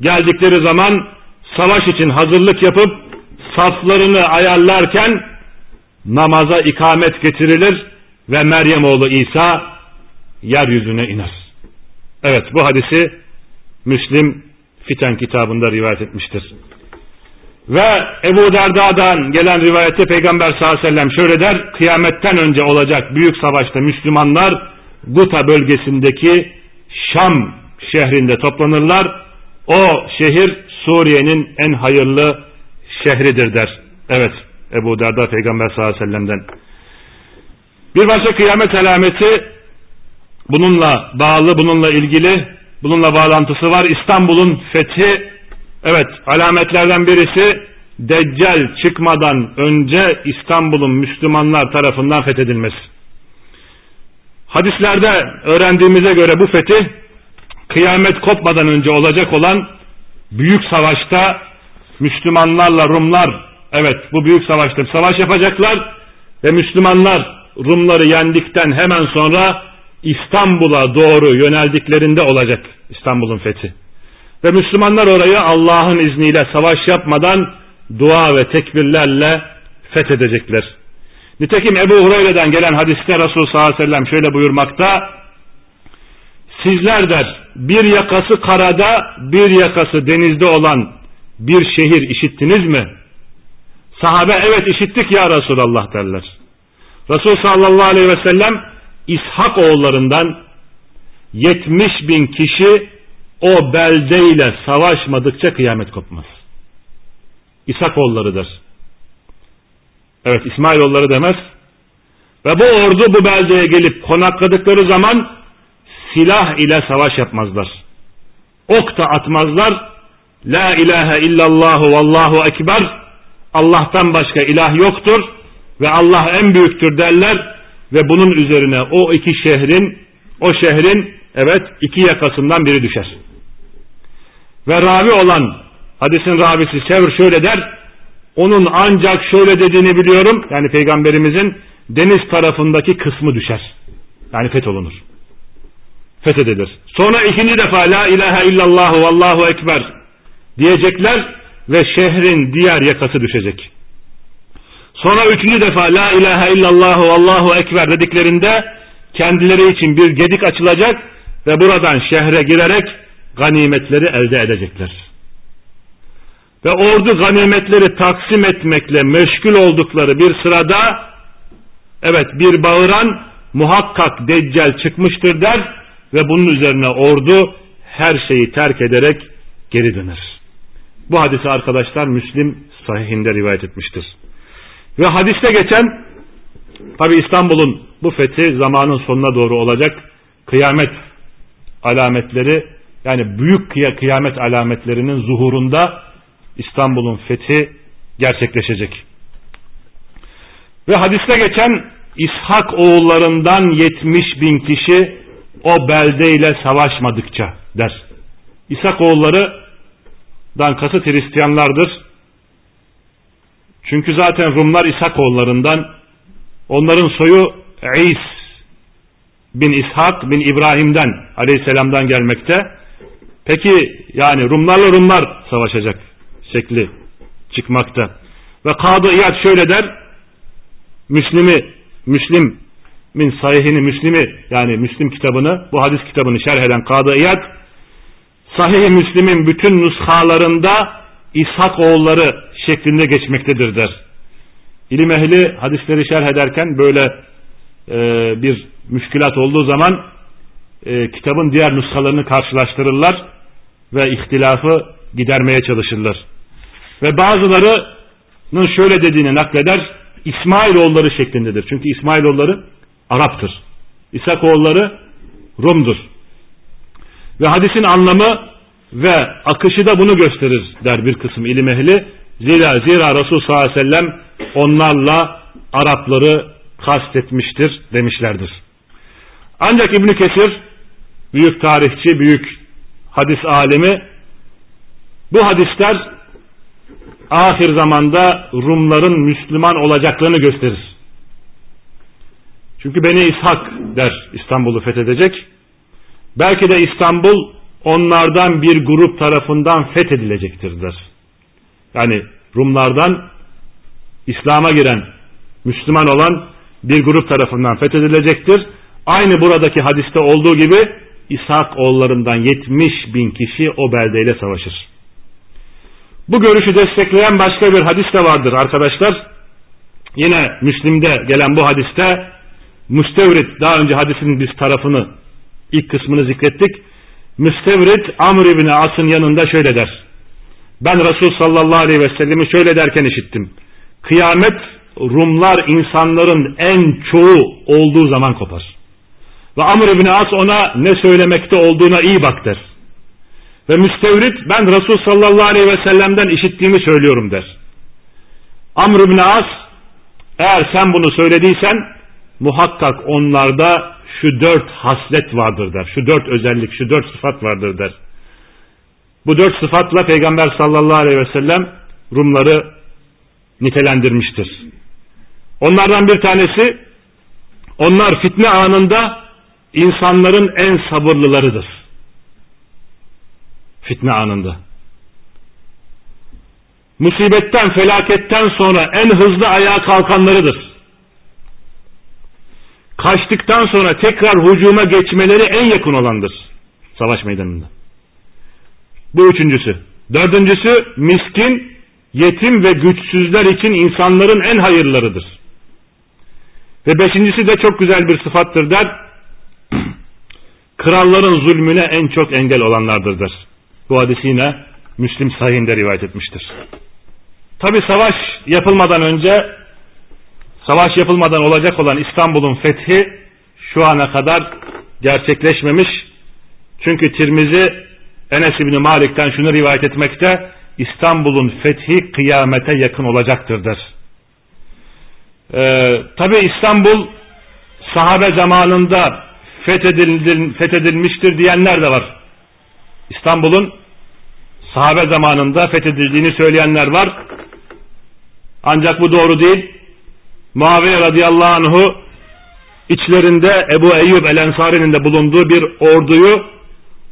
geldikleri zaman savaş için hazırlık yapıp saflarını ayarlarken namaza ikamet getirilir ve Meryem oğlu İsa yeryüzüne iner. Evet bu hadisi Müslim Fiten kitabında rivayet etmiştir. Ve Ebu Derda'dan gelen rivayette Peygamber sallallahu aleyhi ve sellem şöyle der. Kıyametten önce olacak büyük savaşta Müslümanlar Guta bölgesindeki Şam şehrinde toplanırlar. O şehir Suriye'nin en hayırlı şehridir der. Evet Ebu Derda Peygamber sallallahu aleyhi ve sellem'den. Bir başka kıyamet alameti bununla bağlı, bununla ilgili, bununla bağlantısı var. İstanbul'un fethi, evet alametlerden birisi Deccal çıkmadan önce İstanbul'un Müslümanlar tarafından fethedilmesi. Hadislerde öğrendiğimize göre bu fetih kıyamet kopmadan önce olacak olan büyük savaşta Müslümanlarla Rumlar evet bu büyük savaşta savaş yapacaklar ve Müslümanlar Rumları yendikten hemen sonra İstanbul'a doğru yöneldiklerinde olacak İstanbul'un fethi. Ve Müslümanlar orayı Allah'ın izniyle savaş yapmadan dua ve tekbirlerle fethedecekler. Nitekim Ebu Hureyre'den gelen hadiste Resul sallallahu aleyhi ve sellem şöyle buyurmakta. Sizler der bir yakası karada bir yakası denizde olan bir şehir işittiniz mi? Sahabe evet işittik ya Resulallah derler. Resul sallallahu aleyhi ve sellem İshak oğullarından 70 bin kişi o beldeyle savaşmadıkça kıyamet kopmaz. İshak oğullarıdır. Evet İsmail oğulları demez. Ve bu ordu bu beldeye gelip konakladıkları zaman silah ile savaş yapmazlar. Ok da atmazlar. La ilahe illallahu vallahu ekber. Allah'tan başka ilah yoktur ve Allah en büyüktür derler ve bunun üzerine o iki şehrin o şehrin evet iki yakasından biri düşer. Ve ravi olan hadisin ravisi Sevr şöyle der onun ancak şöyle dediğini biliyorum yani peygamberimizin deniz tarafındaki kısmı düşer. Yani fetholunur. Fethedilir. Sonra ikinci defa la ilahe illallah vallahu ekber diyecekler ve şehrin diğer yakası düşecek. Sonra üçüncü defa la ilahe illallah allahu ekber dediklerinde kendileri için bir gedik açılacak ve buradan şehre girerek ganimetleri elde edecekler. Ve ordu ganimetleri taksim etmekle meşgul oldukları bir sırada evet bir bağıran muhakkak deccal çıkmıştır der ve bunun üzerine ordu her şeyi terk ederek geri döner. Bu hadisi arkadaşlar Müslim sahihinde rivayet etmiştir. Ve hadiste geçen tabi İstanbul'un bu fethi zamanın sonuna doğru olacak kıyamet alametleri yani büyük kıyamet alametlerinin zuhurunda İstanbul'un fethi gerçekleşecek. Ve hadiste geçen İshak oğullarından 70 bin kişi o beldeyle savaşmadıkça der. İshak oğullarıdan kasıt Hristiyanlardır. Çünkü zaten Rumlar İshak oğullarından onların soyu İs bin İshak bin İbrahim'den aleyhisselamdan gelmekte. Peki yani Rumlarla Rumlar savaşacak şekli çıkmakta. Ve Kadı İyad şöyle der Müslimi, Müslim sahihini Müslimi yani Müslim kitabını bu hadis kitabını şerh eden Kadı İyad Sahih-i Müslim'in bütün nushalarında İshak oğulları şeklinde geçmektedir der. İlim ehli hadisleri şerh ederken böyle e, bir müşkülat olduğu zaman e, kitabın diğer nuskalarını karşılaştırırlar ve ihtilafı gidermeye çalışırlar. Ve bazılarının şöyle dediğini nakleder İsmailoğulları şeklindedir. Çünkü İsmailoğulları Arap'tır. İsakoğulları Rum'dur. Ve hadisin anlamı ve akışı da bunu gösterir der bir kısım ilim ehli. Zira, zira Resul sallallahu aleyhi ve sellem onlarla Arapları kastetmiştir demişlerdir. Ancak İbn Kesir büyük tarihçi, büyük hadis alemi bu hadisler ahir zamanda Rumların Müslüman olacaklarını gösterir. Çünkü Beni İshak der İstanbul'u fethedecek. Belki de İstanbul onlardan bir grup tarafından fethedilecektir der. Yani Rumlardan İslam'a giren, Müslüman olan bir grup tarafından fethedilecektir. Aynı buradaki hadiste olduğu gibi İshak oğullarından 70 bin kişi o beldeyle savaşır. Bu görüşü destekleyen başka bir hadis de vardır arkadaşlar. Yine Müslim'de gelen bu hadiste Müstevrit daha önce hadisin biz tarafını ilk kısmını zikrettik. Müstevrit Amr ibn As'ın yanında şöyle der. Ben Resul sallallahu aleyhi ve sellemi şöyle derken işittim. Kıyamet Rumlar insanların en çoğu olduğu zaman kopar. Ve Amr ibn As ona ne söylemekte olduğuna iyi bak der. Ve müstevrit ben Resul sallallahu aleyhi ve sellem'den işittiğimi söylüyorum der. Amr ibn As eğer sen bunu söylediysen muhakkak onlarda şu dört haslet vardır der. Şu dört özellik, şu dört sıfat vardır der. Bu dört sıfatla Peygamber sallallahu aleyhi ve sellem Rumları nitelendirmiştir. Onlardan bir tanesi onlar fitne anında insanların en sabırlılarıdır. Fitne anında. Musibetten, felaketten sonra en hızlı ayağa kalkanlarıdır. Kaçtıktan sonra tekrar hücuma geçmeleri en yakın olandır. Savaş meydanında. Bu üçüncüsü. Dördüncüsü miskin, yetim ve güçsüzler için insanların en hayırlarıdır. Ve beşincisi de çok güzel bir sıfattır der. <clears throat> Kralların zulmüne en çok engel olanlardır der. Bu hadisi yine Müslim sahihinde rivayet etmiştir. Tabi savaş yapılmadan önce savaş yapılmadan olacak olan İstanbul'un fethi şu ana kadar gerçekleşmemiş. Çünkü Tirmizi Enes İbni Malik'ten şunu rivayet etmekte İstanbul'un fethi kıyamete yakın olacaktır der. Ee, Tabi İstanbul sahabe zamanında fethedil, fethedilmiştir diyenler de var. İstanbul'un sahabe zamanında fethedildiğini söyleyenler var. Ancak bu doğru değil. Muaviye radıyallahu anhu içlerinde Ebu Eyyub el Ensari'nin de bulunduğu bir orduyu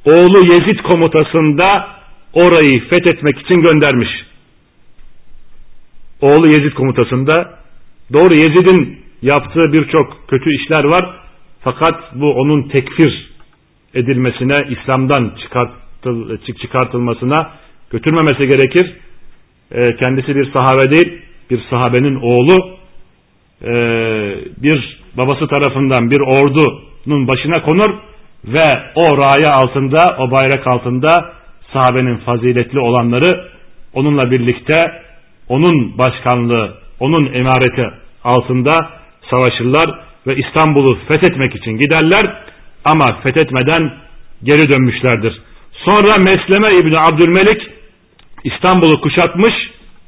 oğlu Yezid komutasında orayı fethetmek için göndermiş. Oğlu Yezid komutasında doğru Yezid'in yaptığı birçok kötü işler var. Fakat bu onun tekfir edilmesine, İslam'dan çıkartıl, çıkartılmasına götürmemesi gerekir. E, kendisi bir sahabe değil, bir sahabenin oğlu. E, bir babası tarafından bir ordunun başına konur ve o raya altında, o bayrak altında sahabenin faziletli olanları onunla birlikte onun başkanlığı, onun emareti altında savaşırlar ve İstanbul'u fethetmek için giderler ama fethetmeden geri dönmüşlerdir. Sonra Mesleme İbni Abdülmelik İstanbul'u kuşatmış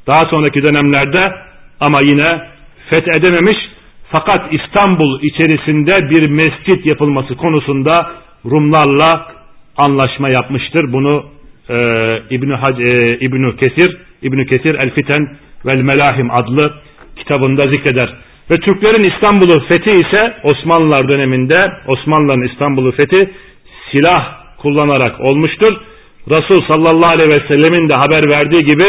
daha sonraki dönemlerde ama yine fethedememiş fakat İstanbul içerisinde bir mescit yapılması konusunda Rumlarla anlaşma yapmıştır. Bunu e, İbn e, İbn Kesir İbn Kesir El Fiten vel Melahim adlı kitabında zikreder. Ve Türklerin İstanbul'u fethi ise Osmanlılar döneminde Osmanlıların İstanbul'u fethi silah kullanarak olmuştur. Resul sallallahu aleyhi ve sellemin de haber verdiği gibi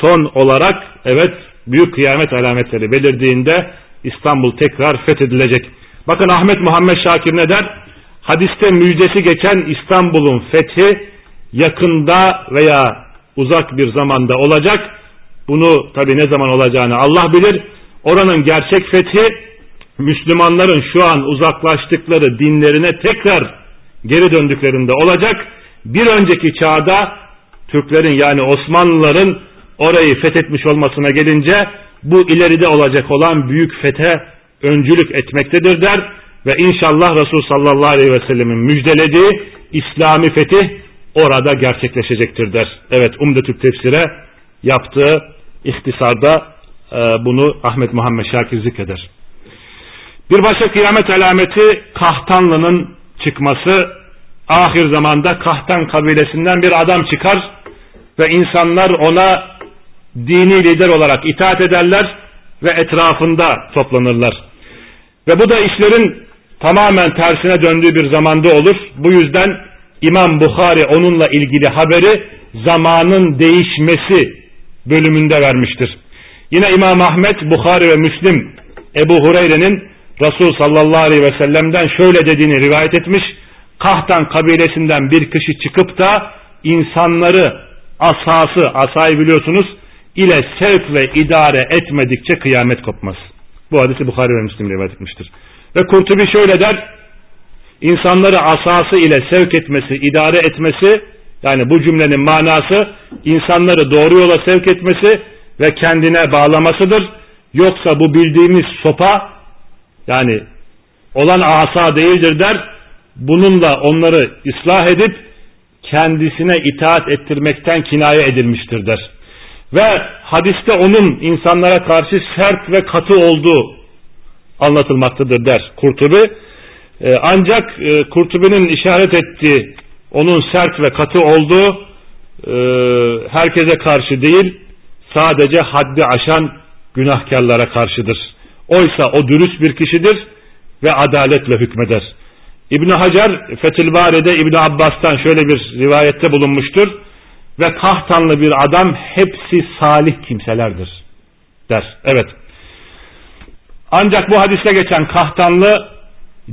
son olarak evet büyük kıyamet alametleri belirdiğinde İstanbul tekrar fethedilecek. Bakın Ahmet Muhammed Şakir ne der? hadiste müjdesi geçen İstanbul'un fethi yakında veya uzak bir zamanda olacak. Bunu tabi ne zaman olacağını Allah bilir. Oranın gerçek fethi Müslümanların şu an uzaklaştıkları dinlerine tekrar geri döndüklerinde olacak. Bir önceki çağda Türklerin yani Osmanlıların orayı fethetmiş olmasına gelince bu ileride olacak olan büyük fete öncülük etmektedir der ve inşallah Resul sallallahu aleyhi ve sellemin müjdelediği İslami fetih orada gerçekleşecektir der. Evet Umdetü Tefsir'e yaptığı ihtisarda e, bunu Ahmet Muhammed Şakir zikreder. Bir başka kıyamet alameti Kahtanlı'nın çıkması ahir zamanda Kahtan kabilesinden bir adam çıkar ve insanlar ona dini lider olarak itaat ederler ve etrafında toplanırlar. Ve bu da işlerin tamamen tersine döndüğü bir zamanda olur. Bu yüzden İmam Bukhari onunla ilgili haberi zamanın değişmesi bölümünde vermiştir. Yine İmam Ahmet, Bukhari ve Müslim Ebu Hureyre'nin Resul sallallahu aleyhi ve sellem'den şöyle dediğini rivayet etmiş. Kahtan kabilesinden bir kişi çıkıp da insanları asası, asayı biliyorsunuz, ile sevk ve idare etmedikçe kıyamet kopmaz. Bu hadisi Bukhari ve Müslim rivayet etmiştir. Ve Kurtubi şöyle der, insanları asası ile sevk etmesi, idare etmesi, yani bu cümlenin manası insanları doğru yola sevk etmesi ve kendine bağlamasıdır. Yoksa bu bildiğimiz sopa yani olan asa değildir der. Bununla onları ıslah edip kendisine itaat ettirmekten kinaye edilmiştir der. Ve hadiste onun insanlara karşı sert ve katı olduğu anlatılmaktadır der Kurtubi. Ee, ancak e, Kurtubi'nin işaret ettiği onun sert ve katı olduğu e, herkese karşı değil sadece haddi aşan günahkarlara karşıdır. Oysa o dürüst bir kişidir ve adaletle hükmeder. İbn Hacer Fethül Bari'de İbn Abbas'tan şöyle bir rivayette bulunmuştur. Ve kahtanlı bir adam hepsi salih kimselerdir der. Evet. Ancak bu hadiste geçen kahtanlı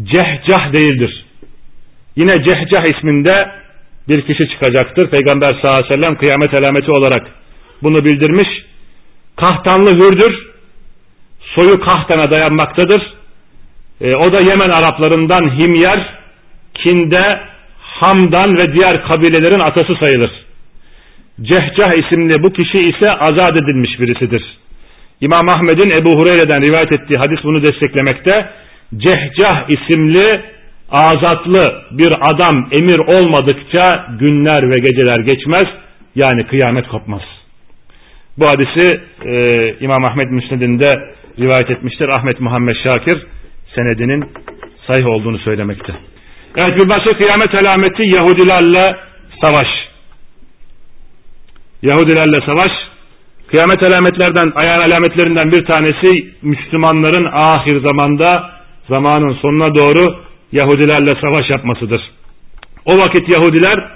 cehcah değildir. Yine cehcah isminde bir kişi çıkacaktır. Peygamber sallallahu aleyhi ve sellem kıyamet alameti olarak bunu bildirmiş. Kahtanlı hürdür. Soyu kahtana dayanmaktadır. E, o da Yemen Araplarından Himyer, Kinde, Hamdan ve diğer kabilelerin atası sayılır. Cehcah isimli bu kişi ise azat edilmiş birisidir. İmam Ahmed'in Ebu Hureyre'den rivayet ettiği hadis bunu desteklemekte. Cehcah isimli azatlı bir adam emir olmadıkça günler ve geceler geçmez. Yani kıyamet kopmaz. Bu hadisi e, İmam Ahmed Müsned'inde rivayet etmiştir. Ahmet Muhammed Şakir senedinin sahih olduğunu söylemekte. Evet bir başka kıyamet alameti Yahudilerle savaş. Yahudilerle savaş. Kıyamet alametlerden, ayağın alametlerinden bir tanesi Müslümanların ahir zamanda zamanın sonuna doğru Yahudilerle savaş yapmasıdır. O vakit Yahudiler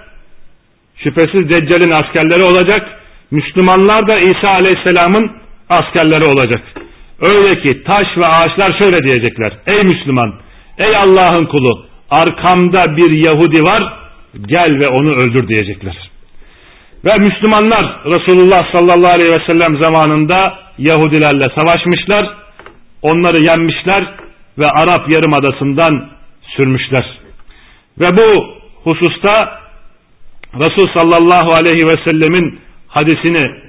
şüphesiz Deccal'in askerleri olacak. Müslümanlar da İsa Aleyhisselam'ın askerleri olacak. Öyle ki taş ve ağaçlar şöyle diyecekler. Ey Müslüman, ey Allah'ın kulu, arkamda bir Yahudi var, gel ve onu öldür diyecekler. Ve Müslümanlar Resulullah sallallahu aleyhi ve sellem zamanında Yahudilerle savaşmışlar, onları yenmişler ve Arap Yarımadası'ndan sürmüşler. Ve bu hususta Resul sallallahu aleyhi ve sellemin hadisini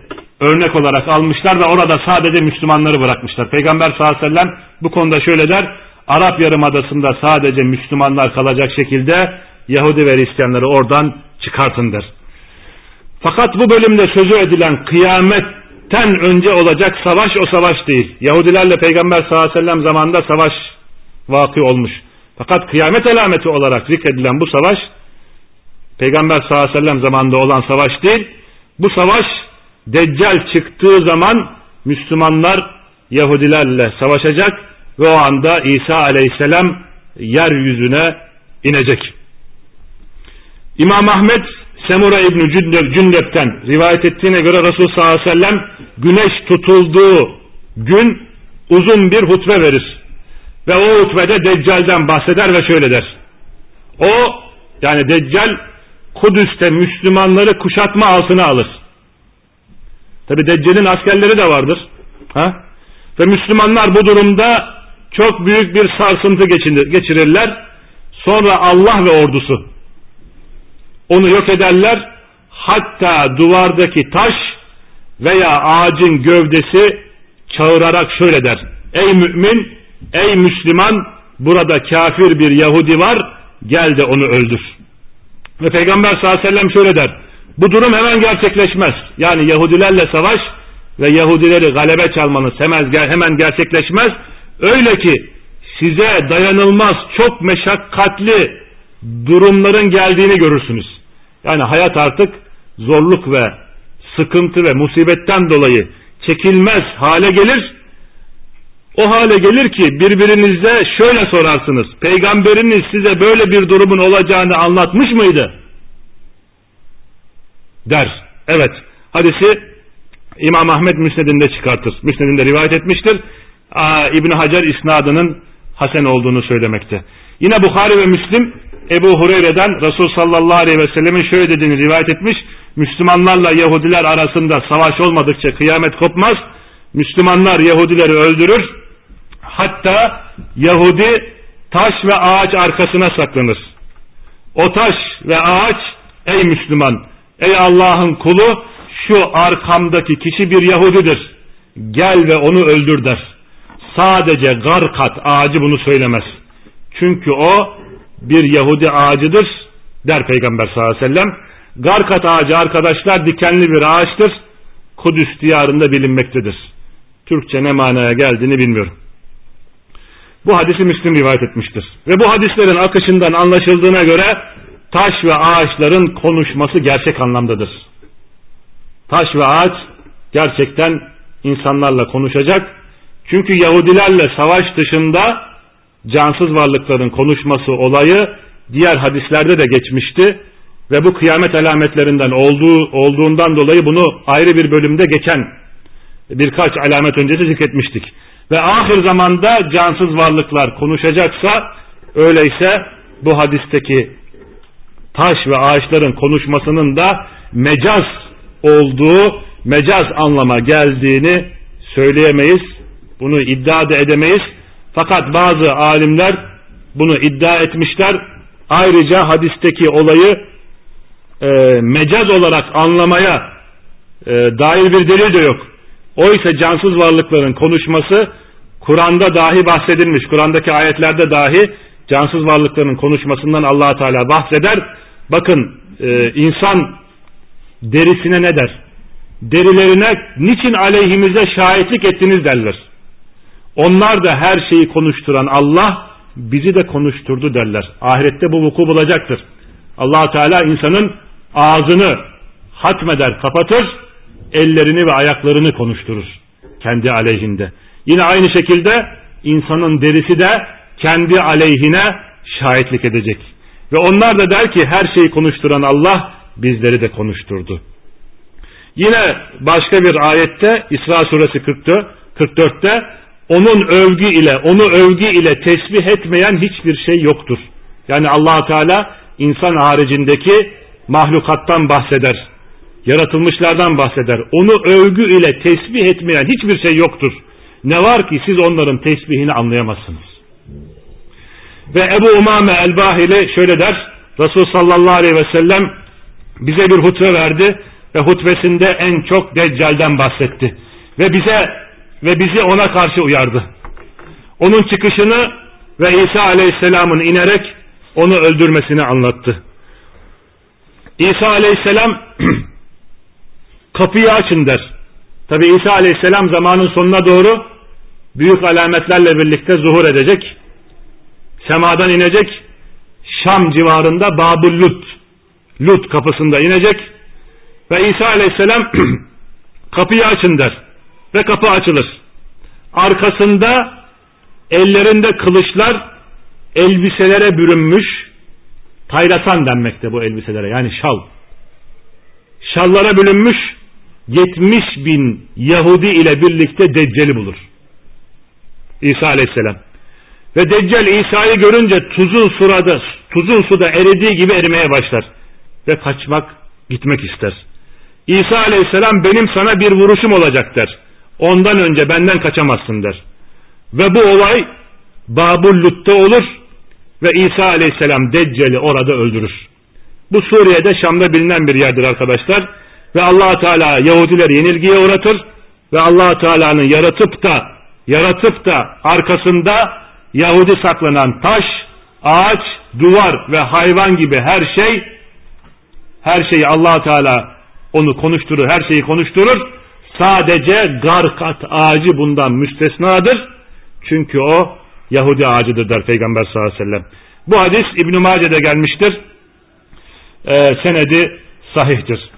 örnek olarak almışlar ve orada sadece Müslümanları bırakmışlar. Peygamber sallallahu aleyhi ve sellem bu konuda şöyle der, Arap Yarımadası'nda sadece Müslümanlar kalacak şekilde Yahudi ve Hristiyanları oradan çıkartın der. Fakat bu bölümde sözü edilen kıyametten önce olacak savaş o savaş değil. Yahudilerle Peygamber sallallahu aleyhi ve sellem zamanında savaş vakı olmuş. Fakat kıyamet alameti olarak zikredilen bu savaş Peygamber sallallahu aleyhi ve sellem zamanında olan savaş değil. Bu savaş Deccal çıktığı zaman Müslümanlar Yahudilerle savaşacak ve o anda İsa aleyhisselam yeryüzüne inecek. İmam Ahmet Semura İbni Cündep'ten rivayet ettiğine göre Resul sallallahu aleyhi ve sellem güneş tutulduğu gün uzun bir hutbe verir. Ve o hutbede Deccal'den bahseder ve şöyle der. O yani Deccal Kudüs'te Müslümanları kuşatma altına alır. Tabi Deccal'in askerleri de vardır. Ha? Ve Müslümanlar bu durumda çok büyük bir sarsıntı geçirirler. Sonra Allah ve ordusu onu yok ederler. Hatta duvardaki taş veya ağacın gövdesi çağırarak şöyle der. Ey mümin Ey Müslüman burada kafir bir Yahudi var gel de onu öldür. Ve Peygamber sallallahu aleyhi ve sellem şöyle der. Bu durum hemen gerçekleşmez. Yani Yahudilerle savaş ve Yahudileri galebe çalmanız hemen, gerçekleşmez. Öyle ki size dayanılmaz çok meşakkatli durumların geldiğini görürsünüz. Yani hayat artık zorluk ve sıkıntı ve musibetten dolayı çekilmez hale gelir o hale gelir ki birbirinize şöyle sorarsınız. Peygamberiniz size böyle bir durumun olacağını anlatmış mıydı? Der. Evet. Hadisi İmam Ahmet Müsned'inde çıkartır. Müsned'inde rivayet etmiştir. İbn Hacer isnadının hasen olduğunu söylemekte. Yine Bukhari ve Müslim Ebu Hureyre'den Resul sallallahu aleyhi ve sellemin şöyle dediğini rivayet etmiş. Müslümanlarla Yahudiler arasında savaş olmadıkça kıyamet kopmaz. Müslümanlar Yahudileri öldürür. Hatta Yahudi taş ve ağaç arkasına saklanır. O taş ve ağaç ey Müslüman, ey Allah'ın kulu şu arkamdaki kişi bir Yahudidir. Gel ve onu öldür der. Sadece garkat ağacı bunu söylemez. Çünkü o bir Yahudi ağacıdır der Peygamber sallallahu aleyhi ve sellem. Garkat ağacı arkadaşlar dikenli bir ağaçtır. Kudüs diyarında bilinmektedir. Türkçe ne manaya geldiğini bilmiyorum. Bu hadisi Müslim rivayet etmiştir. Ve bu hadislerin akışından anlaşıldığına göre taş ve ağaçların konuşması gerçek anlamdadır. Taş ve ağaç gerçekten insanlarla konuşacak. Çünkü Yahudilerle savaş dışında cansız varlıkların konuşması olayı diğer hadislerde de geçmişti. Ve bu kıyamet alametlerinden olduğu, olduğundan dolayı bunu ayrı bir bölümde geçen birkaç alamet öncesi zikretmiştik. Ve ahir zamanda cansız varlıklar konuşacaksa öyleyse bu hadisteki taş ve ağaçların konuşmasının da mecaz olduğu, mecaz anlama geldiğini söyleyemeyiz. Bunu iddia da edemeyiz. Davet bazı alimler bunu iddia etmişler. Ayrıca hadisteki olayı e, mecaz olarak anlamaya e, dair bir delil de yok. Oysa cansız varlıkların konuşması Kur'an'da dahi bahsedilmiş. Kur'an'daki ayetlerde dahi cansız varlıkların konuşmasından allah Teala bahseder. Bakın e, insan derisine ne der? Derilerine niçin aleyhimize şahitlik ettiniz derler. Onlar da her şeyi konuşturan Allah bizi de konuşturdu derler. Ahirette bu vuku bulacaktır. allah Teala insanın ağzını hatmeder, kapatır, ellerini ve ayaklarını konuşturur kendi aleyhinde. Yine aynı şekilde insanın derisi de kendi aleyhine şahitlik edecek. Ve onlar da der ki her şeyi konuşturan Allah bizleri de konuşturdu. Yine başka bir ayette İsra suresi 40'te 44'te onun övgü ile onu övgü ile tesbih etmeyen hiçbir şey yoktur. Yani allah Teala insan haricindeki mahlukattan bahseder. Yaratılmışlardan bahseder. Onu övgü ile tesbih etmeyen hiçbir şey yoktur. Ne var ki siz onların tesbihini anlayamazsınız. Ve Ebu Umame el-Bahili şöyle der. Resul sallallahu aleyhi ve sellem bize bir hutbe verdi ve hutbesinde en çok Deccal'den bahsetti. Ve bize ve bizi ona karşı uyardı. Onun çıkışını ve İsa aleyhisselamın inerek onu öldürmesini anlattı. İsa aleyhisselam <clears throat> kapıyı açın der. Tabi İsa aleyhisselam zamanın sonuna doğru büyük alametlerle birlikte zuhur edecek. Semadan inecek. Şam civarında Babul Lut, Lut kapısında inecek. Ve İsa aleyhisselam <clears throat> kapıyı açın der. Ve kapı açılır. Arkasında ellerinde kılıçlar elbiselere bürünmüş tayratan denmekte bu elbiselere yani şal. Şallara bürünmüş 70 bin Yahudi ile birlikte Deccal'i bulur. İsa aleyhisselam. Ve Deccal İsa'yı görünce tuzun surada, tuzun suda eridiği gibi erimeye başlar. Ve kaçmak, gitmek ister. İsa aleyhisselam benim sana bir vuruşum olacak der. Ondan önce benden kaçamazsın der. Ve bu olay Babullut'ta olur ve İsa aleyhisselam Deccal'i orada öldürür. Bu Suriye'de Şam'da bilinen bir yerdir arkadaşlar. Ve allah Teala Yahudileri yenilgiye uğratır ve allah Teala'nın yaratıp da yaratıp da arkasında Yahudi saklanan taş, ağaç, duvar ve hayvan gibi her şey her şeyi allah Teala onu konuşturur, her şeyi konuşturur. Sadece garkat ağacı bundan müstesnadır. Çünkü o Yahudi ağacıdır der Peygamber sallallahu aleyhi ve sellem. Bu hadis İbn-i Mace'de gelmiştir. Ee, senedi sahihtir.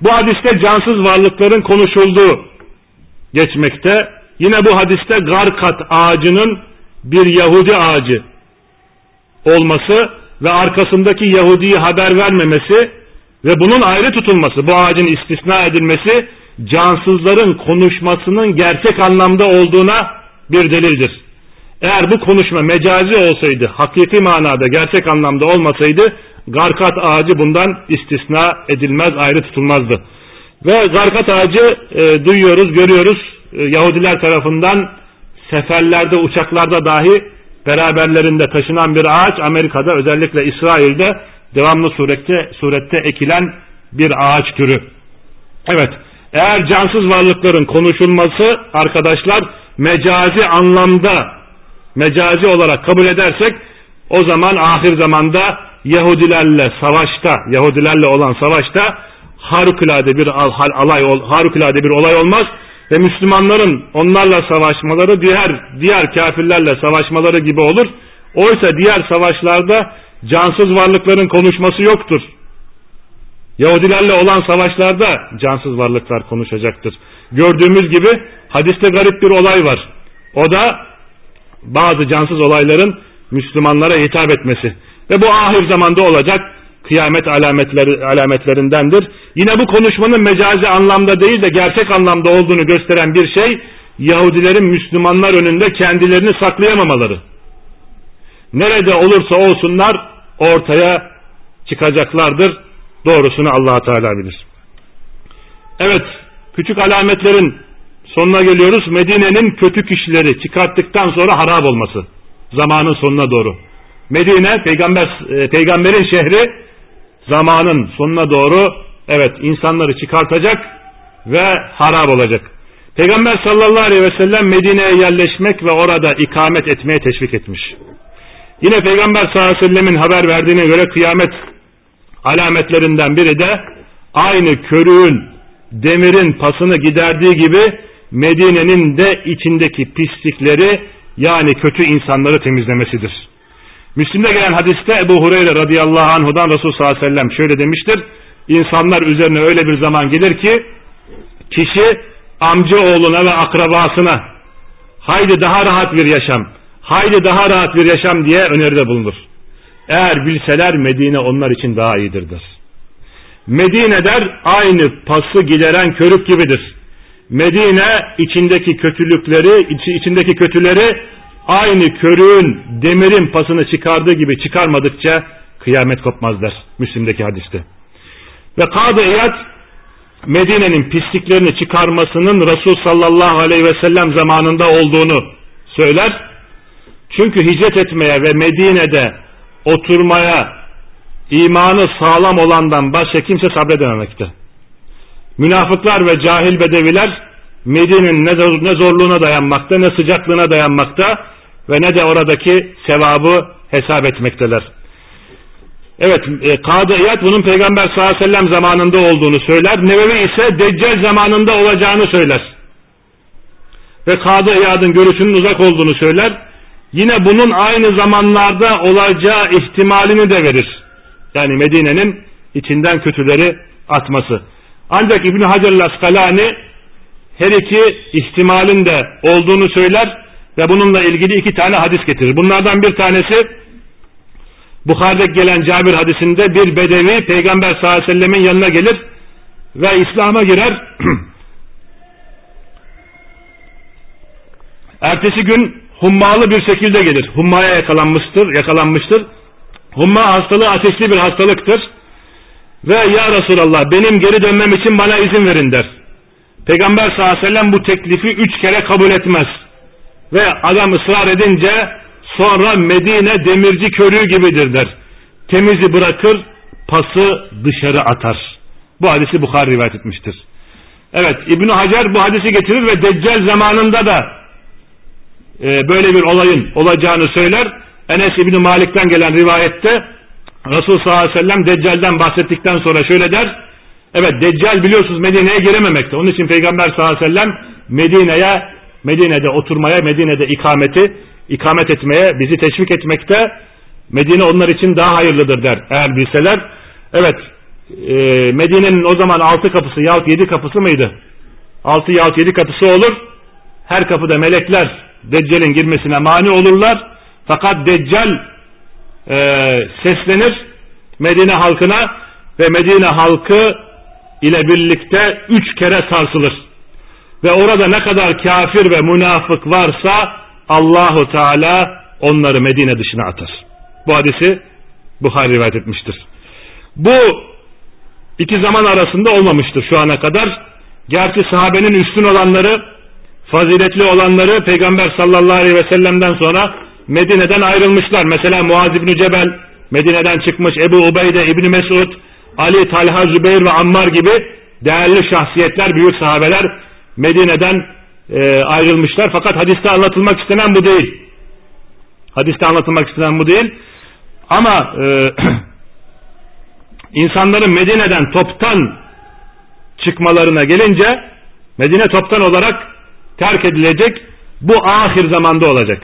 Bu hadiste cansız varlıkların konuşulduğu geçmekte. Yine bu hadiste garkat ağacının bir Yahudi ağacı olması ve arkasındaki Yahudi'yi haber vermemesi ve bunun ayrı tutulması, bu ağacın istisna edilmesi cansızların konuşmasının gerçek anlamda olduğuna bir delildir. Eğer bu konuşma mecazi olsaydı, hakiki manada gerçek anlamda olmasaydı garkat ağacı bundan istisna edilmez, ayrı tutulmazdı. Ve garkat ağacı e, duyuyoruz, görüyoruz. E, Yahudiler tarafından seferlerde, uçaklarda dahi beraberlerinde taşınan bir ağaç Amerika'da özellikle İsrail'de devamlı surette, surette ekilen bir ağaç türü. Evet eğer cansız varlıkların konuşulması arkadaşlar mecazi anlamda mecazi olarak kabul edersek o zaman ahir zamanda Yahudilerle savaşta Yahudilerle olan savaşta harikulade bir alay harikulade bir olay olmaz ve Müslümanların onlarla savaşmaları diğer diğer kafirlerle savaşmaları gibi olur. Oysa diğer savaşlarda cansız varlıkların konuşması yoktur. Yahudilerle olan savaşlarda cansız varlıklar konuşacaktır. Gördüğümüz gibi hadiste garip bir olay var. O da bazı cansız olayların Müslümanlara hitap etmesi. Ve bu ahir zamanda olacak kıyamet alametleri, alametlerindendir. Yine bu konuşmanın mecazi anlamda değil de gerçek anlamda olduğunu gösteren bir şey Yahudilerin Müslümanlar önünde kendilerini saklayamamaları. Nerede olursa olsunlar ortaya çıkacaklardır. Doğrusunu allah Teala bilir. Evet, küçük alametlerin sonuna geliyoruz. Medine'nin kötü kişileri çıkarttıktan sonra harap olması. Zamanın sonuna doğru. Medine peygamber e, peygamberin şehri zamanın sonuna doğru evet insanları çıkartacak ve harap olacak. Peygamber sallallahu aleyhi ve sellem Medine'ye yerleşmek ve orada ikamet etmeye teşvik etmiş. Yine Peygamber sallallahu aleyhi ve sellemin haber verdiğine göre kıyamet alametlerinden biri de aynı körüğün demirin pasını giderdiği gibi Medine'nin de içindeki pislikleri yani kötü insanları temizlemesidir. Müslim'de gelen hadiste Ebu Hureyre radıyallahu anhudan Resul sallallahu aleyhi ve sellem şöyle demiştir. İnsanlar üzerine öyle bir zaman gelir ki kişi amca oğluna ve akrabasına haydi daha rahat bir yaşam, haydi daha rahat bir yaşam diye öneride bulunur. Eğer bilseler Medine onlar için daha iyidir der. Medine der aynı pası gideren körük gibidir. Medine içindeki kötülükleri, içindeki kötüleri aynı körüğün demirin pasını çıkardığı gibi çıkarmadıkça kıyamet kopmaz der Müslim'deki hadiste. Ve Kadı İyad Medine'nin pisliklerini çıkarmasının Resul sallallahu aleyhi ve sellem zamanında olduğunu söyler. Çünkü hicret etmeye ve Medine'de oturmaya imanı sağlam olandan başka kimse sabredememekte. Münafıklar ve cahil bedeviler Medine'nin ne zorluğuna dayanmakta ne sıcaklığına dayanmakta ve ne de oradaki sevabı hesap etmekteler. Evet, e, Kadı İyad bunun Peygamber sallallahu aleyhi ve sellem zamanında olduğunu söyler. Nevevi ise Deccal zamanında olacağını söyler. Ve Kadı İyad'ın görüşünün uzak olduğunu söyler. Yine bunun aynı zamanlarda olacağı ihtimalini de verir. Yani Medine'nin içinden kötüleri atması. Ancak İbn Hacer Laskalani her iki ihtimalin de olduğunu söyler ve bununla ilgili iki tane hadis getirir. Bunlardan bir tanesi Bukhari'de gelen Cabir hadisinde bir bedevi Peygamber sallallahu aleyhi ve sellemin yanına gelir ve İslam'a girer. <clears throat> Ertesi gün hummalı bir şekilde gelir. Hummaya yakalanmıştır, yakalanmıştır. Humma hastalığı ateşli bir hastalıktır. Ve ya Resulallah benim geri dönmem için bana izin verin der. Peygamber sallallahu aleyhi ve sellem bu teklifi üç kere kabul etmez. Ve adam ısrar edince sonra Medine demirci körüğü gibidir der. Temizi bırakır, pası dışarı atar. Bu hadisi Bukhari rivayet etmiştir. Evet İbn Hacer bu hadisi getirir ve Deccal zamanında da e, böyle bir olayın olacağını söyler. Enes İbni Malik'ten gelen rivayette Resul sallallahu aleyhi ve sellem Deccal'den bahsettikten sonra şöyle der. Evet Deccal biliyorsunuz Medine'ye girememekte. Onun için Peygamber sallallahu aleyhi ve sellem Medine'ye Medine'de oturmaya, Medine'de ikameti ikamet etmeye, bizi teşvik etmekte Medine onlar için daha hayırlıdır der. Eğer bilseler. Evet e, Medine'nin o zaman altı kapısı yahut yedi kapısı mıydı? Altı yahut yedi kapısı olur. Her kapıda melekler Deccal'in girmesine mani olurlar. Fakat Deccal e, seslenir Medine halkına ve Medine halkı ile birlikte üç kere sarsılır. Ve orada ne kadar kafir ve münafık varsa Allahu Teala onları Medine dışına atar. Bu hadisi Buhari rivayet etmiştir. Bu iki zaman arasında olmamıştır şu ana kadar. Gerçi sahabenin üstün olanları, faziletli olanları Peygamber sallallahu aleyhi ve sellem'den sonra Medine'den ayrılmışlar. Mesela Muaz İbni Cebel Medine'den çıkmış Ebu Ubeyde İbni Mesud, Ali, Talha, Zübeyir ve Ammar gibi değerli şahsiyetler, büyük sahabeler Medine'den e, ayrılmışlar. Fakat hadiste anlatılmak istenen bu değil. Hadiste anlatılmak istenen bu değil. Ama e, <clears throat> insanların Medine'den toptan çıkmalarına gelince Medine toptan olarak terk edilecek. Bu ahir zamanda olacak.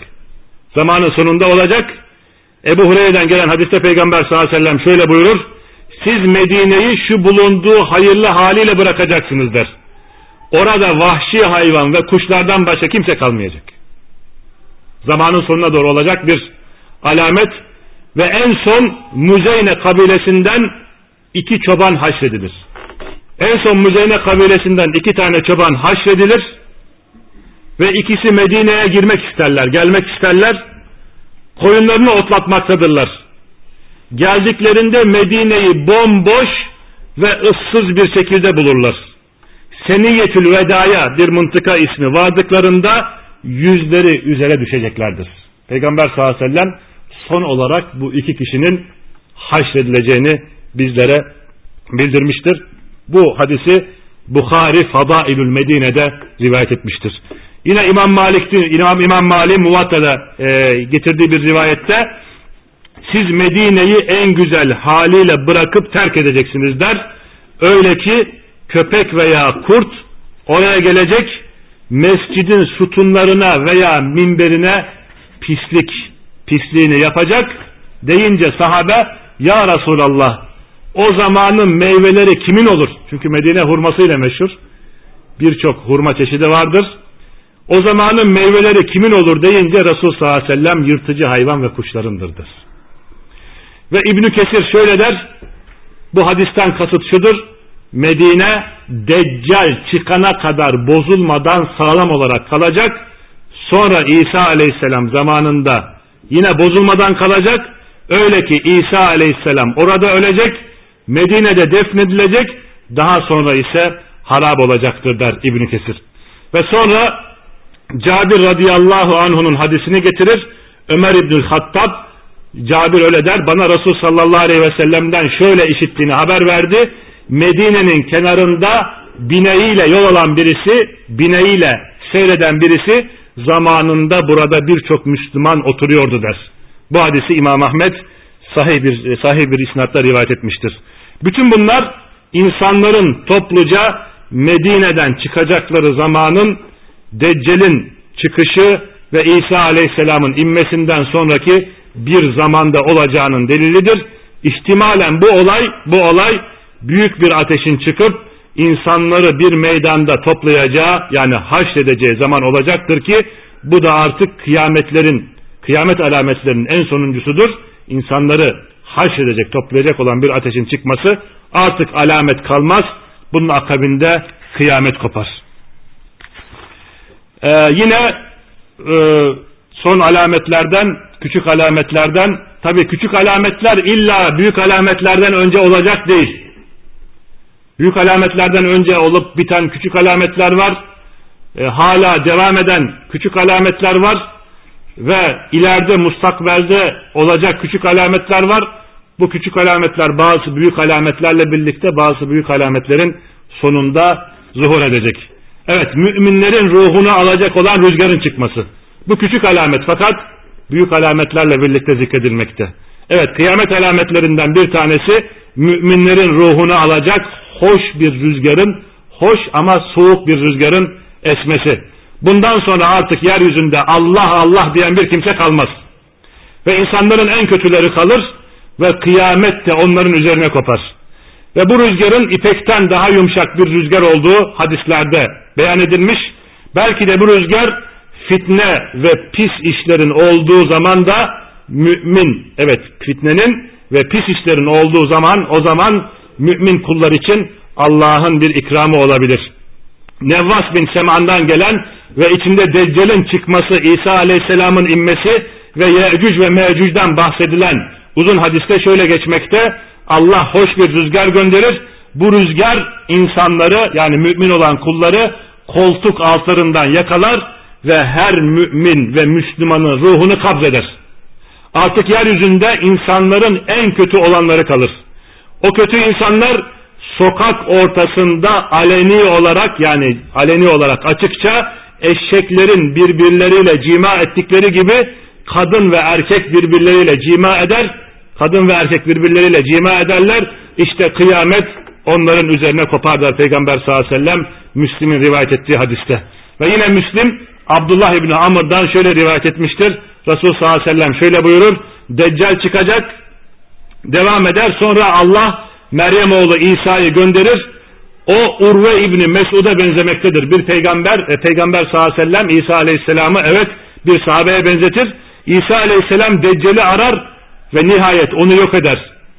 Zamanın sonunda olacak. Ebu Hureyre'den gelen hadiste Peygamber sallallahu aleyhi ve sellem şöyle buyurur. Siz Medine'yi şu bulunduğu hayırlı haliyle bırakacaksınız der. Orada vahşi hayvan ve kuşlardan başka kimse kalmayacak. Zamanın sonuna doğru olacak bir alamet ve en son Müzeyne kabilesinden iki çoban haşredilir. En son Müzeyne kabilesinden iki tane çoban haşredilir ve ikisi Medine'ye girmek isterler, gelmek isterler. Koyunlarını otlatmaktadırlar. Geldiklerinde Medine'yi bomboş ve ıssız bir şekilde bulurlar. Seniyetül Veda'ya bir mıntıka ismi vardıklarında yüzleri üzere düşeceklerdir. Peygamber sallallahu aleyhi ve sellem son olarak bu iki kişinin haşredileceğini bizlere bildirmiştir. Bu hadisi Bukhari Fadailül Medine'de rivayet etmiştir. Yine İmam Malik'ti, İmam İmam Malik Muvatta'da e, getirdiği bir rivayette siz Medine'yi en güzel haliyle bırakıp terk edeceksiniz der. Öyle ki köpek veya kurt oraya gelecek mescidin sütunlarına veya minberine pislik pisliğini yapacak deyince sahabe ya Resulallah o zamanın meyveleri kimin olur? Çünkü Medine hurmasıyla meşhur. Birçok hurma çeşidi vardır. O zamanın meyveleri kimin olur deyince Resul sallallahu aleyhi ve sellem yırtıcı hayvan ve kuşlarındırdır. Ve İbnü Kesir şöyle der, bu hadisten kasıt şudur, Medine Deccal çıkana kadar bozulmadan sağlam olarak kalacak, sonra İsa aleyhisselam zamanında yine bozulmadan kalacak, öyle ki İsa aleyhisselam orada ölecek, Medine'de defnedilecek, daha sonra ise harap olacaktır der İbn Kesir. Ve sonra Cabir radıyallahu anh'unun hadisini getirir. Ömer İbnül Hattab Cabir öyle der. Bana Resul sallallahu aleyhi ve sellem'den şöyle işittiğini haber verdi. Medine'nin kenarında bineğiyle yol alan birisi, bineğiyle seyreden birisi zamanında burada birçok Müslüman oturuyordu der. Bu hadisi İmam Ahmet sahih bir, sahih bir isnatla rivayet etmiştir. Bütün bunlar insanların topluca Medine'den çıkacakları zamanın Deccal'in çıkışı ve İsa Aleyhisselam'ın inmesinden sonraki bir zamanda olacağının delilidir. İhtimalen bu olay, bu olay büyük bir ateşin çıkıp insanları bir meydanda toplayacağı yani haşredeceği zaman olacaktır ki bu da artık kıyametlerin, kıyamet alametlerinin en sonuncusudur. İnsanları haşredecek, toplayacak olan bir ateşin çıkması artık alamet kalmaz. Bunun akabinde kıyamet kopar. Ee, yine e, son alametlerden, küçük alametlerden, tabi küçük alametler illa büyük alametlerden önce olacak değil. Büyük alametlerden önce olup biten küçük alametler var. E, hala devam eden küçük alametler var. Ve ileride mustakbelde olacak küçük alametler var. Bu küçük alametler bazı büyük alametlerle birlikte bazı büyük alametlerin sonunda zuhur edecek. Evet müminlerin ruhunu alacak olan rüzgarın çıkması. Bu küçük alamet fakat büyük alametlerle birlikte zikredilmekte. Evet kıyamet alametlerinden bir tanesi müminlerin ruhunu alacak hoş bir rüzgarın, hoş ama soğuk bir rüzgarın esmesi. Bundan sonra artık yeryüzünde Allah Allah diyen bir kimse kalmaz. Ve insanların en kötüleri kalır ve kıyamet de onların üzerine kopar. Ve bu rüzgarın ipekten daha yumuşak bir rüzgar olduğu hadislerde beyan edilmiş. Belki de bu rüzgar fitne ve pis işlerin olduğu zaman da mümin, evet fitnenin ve pis işlerin olduğu zaman o zaman mümin kullar için Allah'ın bir ikramı olabilir. Nevvas bin Seman'dan gelen ve içinde Deccal'in çıkması, İsa Aleyhisselam'ın inmesi ve Yecüc ve Mecüc'den bahsedilen uzun hadiste şöyle geçmekte. Allah hoş bir rüzgar gönderir. Bu rüzgar insanları yani mümin olan kulları koltuk altlarından yakalar ve her mümin ve Müslümanın ruhunu kabzeder. Artık yeryüzünde insanların en kötü olanları kalır. O kötü insanlar sokak ortasında aleni olarak yani aleni olarak açıkça eşeklerin birbirleriyle cima ettikleri gibi kadın ve erkek birbirleriyle cima eder. Kadın ve erkek birbirleriyle cima ederler. İşte kıyamet onların üzerine kopar der Peygamber sallallahu aleyhi ve sellem Müslim'in rivayet ettiği hadiste. Ve yine Müslim Abdullah İbni Amr'dan şöyle rivayet etmiştir. Resul sallallahu aleyhi ve sellem şöyle buyurur. Deccal çıkacak devam eder sonra Allah Meryem oğlu İsa'yı gönderir. O Urve İbni Mesud'a benzemektedir. Bir peygamber, e, peygamber sallallahu aleyhi ve sellem İsa aleyhisselamı evet bir sahabeye benzetir. İsa aleyhisselam Deccal'i arar ve nihayet onu yok eder.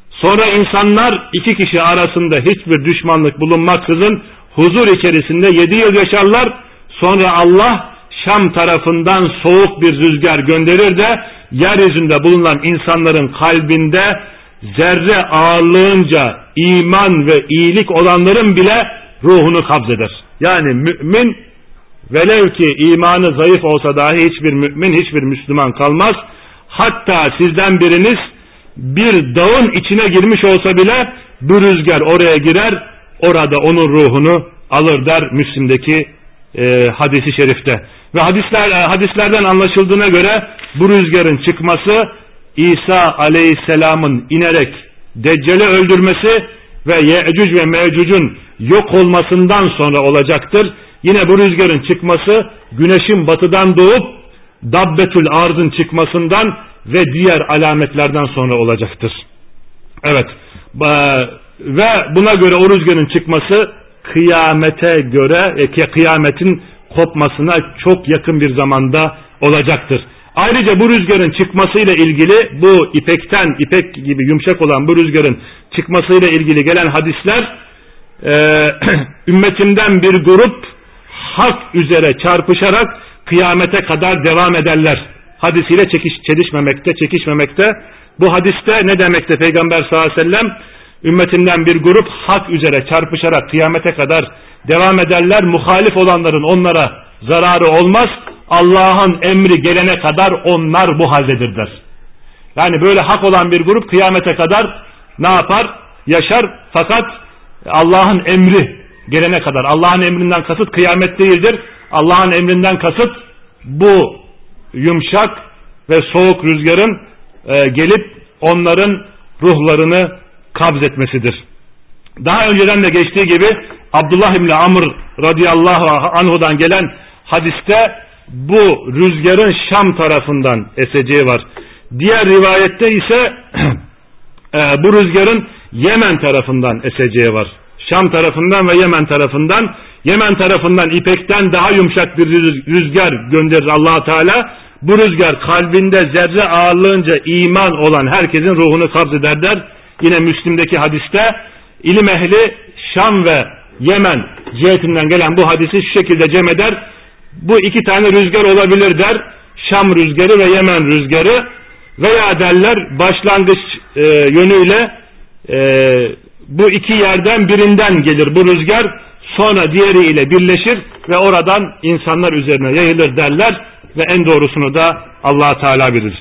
Sonra insanlar iki kişi arasında hiçbir düşmanlık bulunmaksızın huzur içerisinde yedi yıl yaşarlar. Sonra Allah Şam tarafından soğuk bir rüzgar gönderir de yeryüzünde bulunan insanların kalbinde zerre ağırlığınca iman ve iyilik olanların bile ruhunu kabzeder. Yani mümin velev ki imanı zayıf olsa dahi hiçbir mümin, hiçbir Müslüman kalmaz. Hatta sizden biriniz bir dağın içine girmiş olsa bile bu rüzgar oraya girer, orada onun ruhunu alır der Müslim'deki e, hadisi şerifte. Ve hadisler, e, hadislerden anlaşıldığına göre bu rüzgarın çıkması İsa aleyhisselamın inerek Deccal'i öldürmesi ve Ye'cüc ve Me'cüc'ün yok olmasından sonra olacaktır. Yine bu rüzgarın çıkması güneşin batıdan doğup Dabbetül Arz'ın çıkmasından ve diğer alametlerden sonra olacaktır. Evet ve buna göre o rüzgarın çıkması kıyamete göre e, kıyametin kopmasına çok yakın bir zamanda olacaktır. Ayrıca bu rüzgarın çıkmasıyla ilgili bu ipekten ipek gibi yumuşak olan bu rüzgarın çıkmasıyla ilgili gelen hadisler e, <clears throat> ümmetimden bir grup hak üzere çarpışarak kıyamete kadar devam ederler. Hadisiyle çekiş, çelişmemekte, çekişmemekte. Bu hadiste ne demekte Peygamber sallallahu aleyhi ve sellem? Ümmetimden bir grup hak üzere çarpışarak kıyamete kadar devam ederler. Muhalif olanların onlara zararı olmaz. Allah'ın emri gelene kadar onlar bu haldedirler. Yani böyle hak olan bir grup kıyamete kadar ne yapar? Yaşar fakat Allah'ın emri gelene kadar. Allah'ın emrinden kasıt kıyamet değildir. Allah'ın emrinden kasıt bu yumuşak ve soğuk rüzgarın e, gelip onların ruhlarını kabz etmesidir. Daha önceden de geçtiği gibi Abdullah İbni Amr radıyallahu anhudan gelen hadiste bu rüzgarın Şam tarafından eseceği var. Diğer rivayette ise <clears throat> e, bu rüzgarın Yemen tarafından eseceği var. Şam tarafından ve Yemen tarafından Yemen tarafından ipekten daha yumuşak bir rüzgar gönderir allah Teala. Bu rüzgar kalbinde zerre ağırlığınca iman olan herkesin ruhunu kabz eder der. Yine Müslim'deki hadiste ilim ehli Şam ve Yemen cihetinden gelen bu hadisi şu şekilde cem eder. Bu iki tane rüzgar olabilir der. Şam rüzgarı ve Yemen rüzgarı veya derler başlangıç e, yönüyle e, bu iki yerden birinden gelir bu rüzgar sonra diğeriyle birleşir ve oradan insanlar üzerine yayılır derler ve en doğrusunu da allah Teala bilir.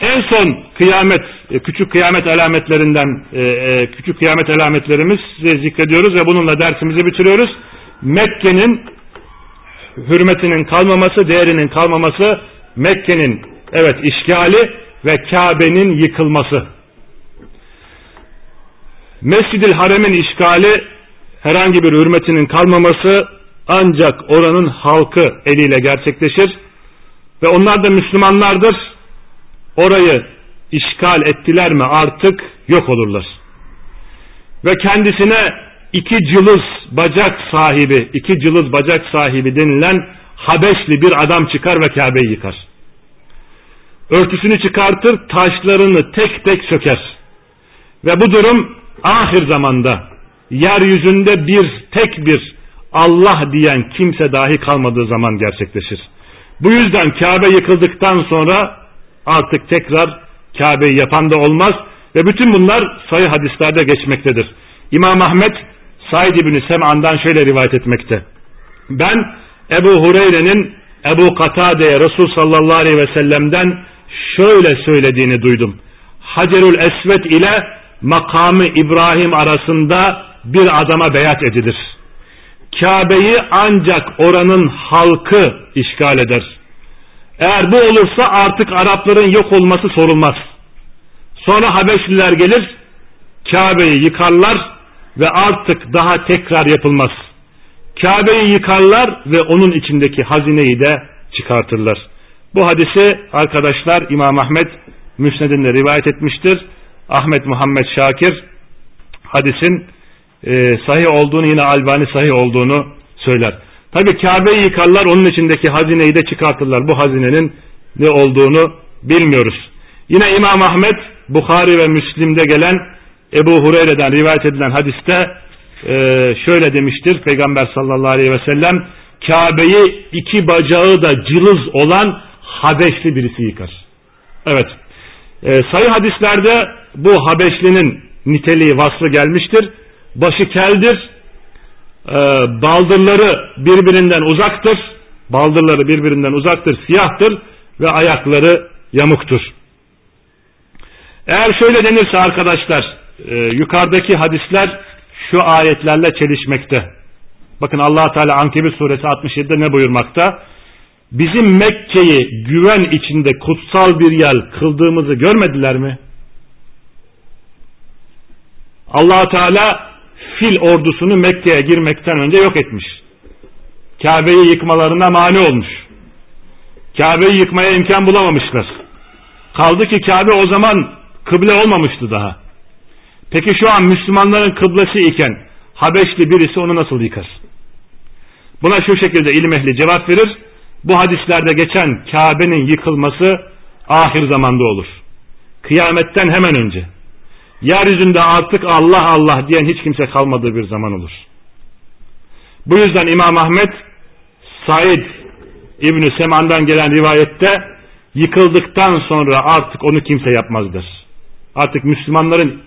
En son kıyamet, e, küçük kıyamet alametlerinden, e, e, küçük kıyamet alametlerimiz zikrediyoruz ve bununla dersimizi bitiriyoruz. Mekke'nin hürmetinin kalmaması, değerinin kalmaması, Mekke'nin evet işgali ve Kabe'nin yıkılması. Mescid-i Harem'in işgali herhangi bir hürmetinin kalmaması ancak oranın halkı eliyle gerçekleşir ve onlar da Müslümanlardır. Orayı işgal ettiler mi artık yok olurlar. Ve kendisine iki cılız bacak sahibi, iki cılız bacak sahibi denilen Habeşli bir adam çıkar ve Kabe'yi yıkar. Örtüsünü çıkartır, taşlarını tek tek söker. Ve bu durum ahir zamanda yeryüzünde bir tek bir Allah diyen kimse dahi kalmadığı zaman gerçekleşir. Bu yüzden Kabe yıkıldıktan sonra artık tekrar Kabe'yi yapan da olmaz ve bütün bunlar sayı hadislerde geçmektedir. İmam Ahmet Said İbni Sem'an'dan şöyle rivayet etmekte. Ben Ebu Hureyre'nin Ebu Katade'ye Resul sallallahu aleyhi ve sellem'den şöyle söylediğini duydum. Hacerül Esvet ile makamı İbrahim arasında bir adama beyat edilir. Kabe'yi ancak oranın halkı işgal eder. Eğer bu olursa artık Arapların yok olması sorulmaz. Sonra Habeşliler gelir, Kabe'yi yıkarlar ve artık daha tekrar yapılmaz. Kabe'yi yıkarlar ve onun içindeki hazineyi de çıkartırlar. Bu hadisi arkadaşlar İmam Ahmet Müsned'inde rivayet etmiştir. Ahmet Muhammed Şakir hadisin e, sahih olduğunu yine Albani sahih olduğunu söyler. Tabi Kabe'yi yıkarlar onun içindeki hazineyi de çıkartırlar. Bu hazinenin ne olduğunu bilmiyoruz. Yine İmam Ahmet Bukhari ve Müslim'de gelen Ebu Hureyre'den rivayet edilen hadiste e, şöyle demiştir Peygamber sallallahu aleyhi ve sellem Kabe'yi iki bacağı da cılız olan Habeşli birisi yıkar. Evet. E, sayı hadislerde bu Habeşlinin niteliği vasfı gelmiştir. Başı keldir, e, baldırları birbirinden uzaktır, baldırları birbirinden uzaktır, siyahtır ve ayakları yamuktur. Eğer şöyle denirse arkadaşlar, e, yukarıdaki hadisler şu ayetlerle çelişmekte. Bakın allah Teala Ankebut suresi 67'de ne buyurmakta? Bizim Mekke'yi güven içinde kutsal bir yer kıldığımızı görmediler mi? allah Teala fil ordusunu Mekke'ye girmekten önce yok etmiş. Kabe'yi yıkmalarına mani olmuş. Kabe'yi yıkmaya imkan bulamamışlar. Kaldı ki Kabe o zaman kıble olmamıştı daha. Peki şu an Müslümanların kıblesi iken Habeşli birisi onu nasıl yıkar? Buna şu şekilde ilim ehli cevap verir. Bu hadislerde geçen Kabe'nin yıkılması ahir zamanda olur. Kıyametten hemen önce. Yeryüzünde artık Allah Allah diyen hiç kimse kalmadığı bir zaman olur. Bu yüzden İmam Ahmet Said İbn Seman'dan gelen rivayette yıkıldıktan sonra artık onu kimse yapmazdır. Artık Müslümanların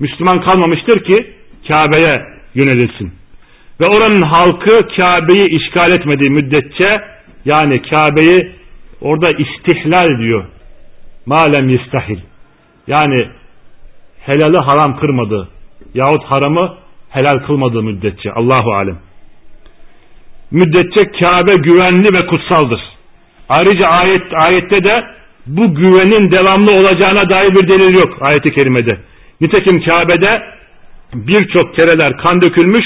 Müslüman kalmamıştır ki Kabe'ye yönelilsin. Ve oranın halkı Kabe'yi işgal etmediği müddetçe yani Kabe'yi orada istihlal diyor. Malem yistahil. Yani helali haram kırmadı yahut haramı helal kılmadığı müddetçe Allahu alem. Müddetçe Kabe güvenli ve kutsaldır. Ayrıca ayet, ayette de bu güvenin devamlı olacağına dair bir delil yok ayeti kerimede. Nitekim Kabe'de birçok kereler kan dökülmüş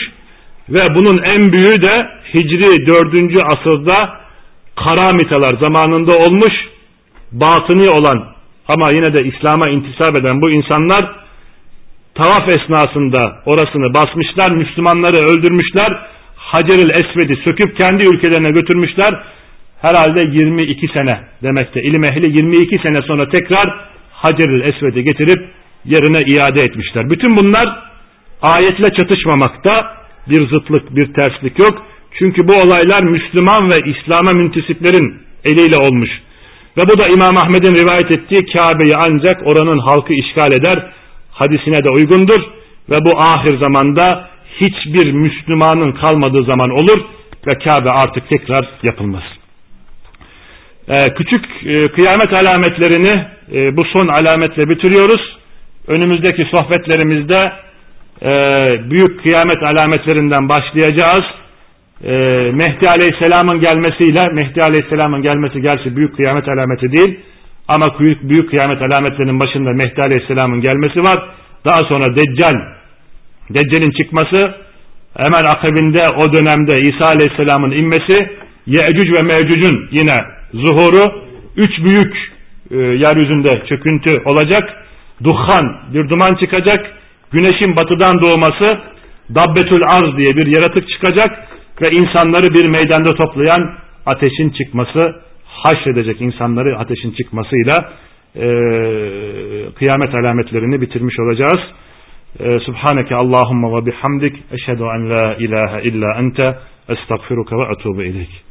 ve bunun en büyüğü de Hicri 4. asırda karamitalar zamanında olmuş batıni olan ama yine de İslam'a intisap eden bu insanlar tavaf esnasında orasını basmışlar, Müslümanları öldürmüşler, Haceril Esved'i söküp kendi ülkelerine götürmüşler. Herhalde 22 sene demekte. İlim ehli 22 sene sonra tekrar Haceril Esved'i getirip yerine iade etmişler. Bütün bunlar ayetle çatışmamakta bir zıtlık, bir terslik yok. Çünkü bu olaylar Müslüman ve İslam'a müntisiplerin eliyle olmuş. Ve bu da İmam Ahmed'in rivayet ettiği Kabe'yi ancak oranın halkı işgal eder hadisine de uygundur ve bu ahir zamanda hiçbir Müslümanın kalmadığı zaman olur ve Kabe artık tekrar yapılmaz. Ee, küçük e, kıyamet alametlerini e, bu son alametle bitiriyoruz. Önümüzdeki sohbetlerimizde e, büyük kıyamet alametlerinden başlayacağız. E, Mehdi Aleyhisselam'ın gelmesiyle Mehdi Aleyhisselam'ın gelmesi gerçi büyük kıyamet alameti değil ama büyük, büyük kıyamet alametlerinin başında Mehdi Aleyhisselam'ın gelmesi var. Daha sonra Deccal, Deccal'in çıkması, hemen akabinde o dönemde İsa Aleyhisselam'ın inmesi, Ye'cüc ve Mevcüc'ün yine zuhuru, üç büyük e, yeryüzünde çöküntü olacak, duhan, bir duman çıkacak, güneşin batıdan doğması, Dabbetül Arz diye bir yaratık çıkacak ve insanları bir meydanda toplayan ateşin çıkması haşredecek insanları ateşin çıkmasıyla e, kıyamet alametlerini bitirmiş olacağız. E, Subhaneke Allahumma ve bihamdik eşhedü en la ilahe illa ente estağfiruka ve etubu ileyk.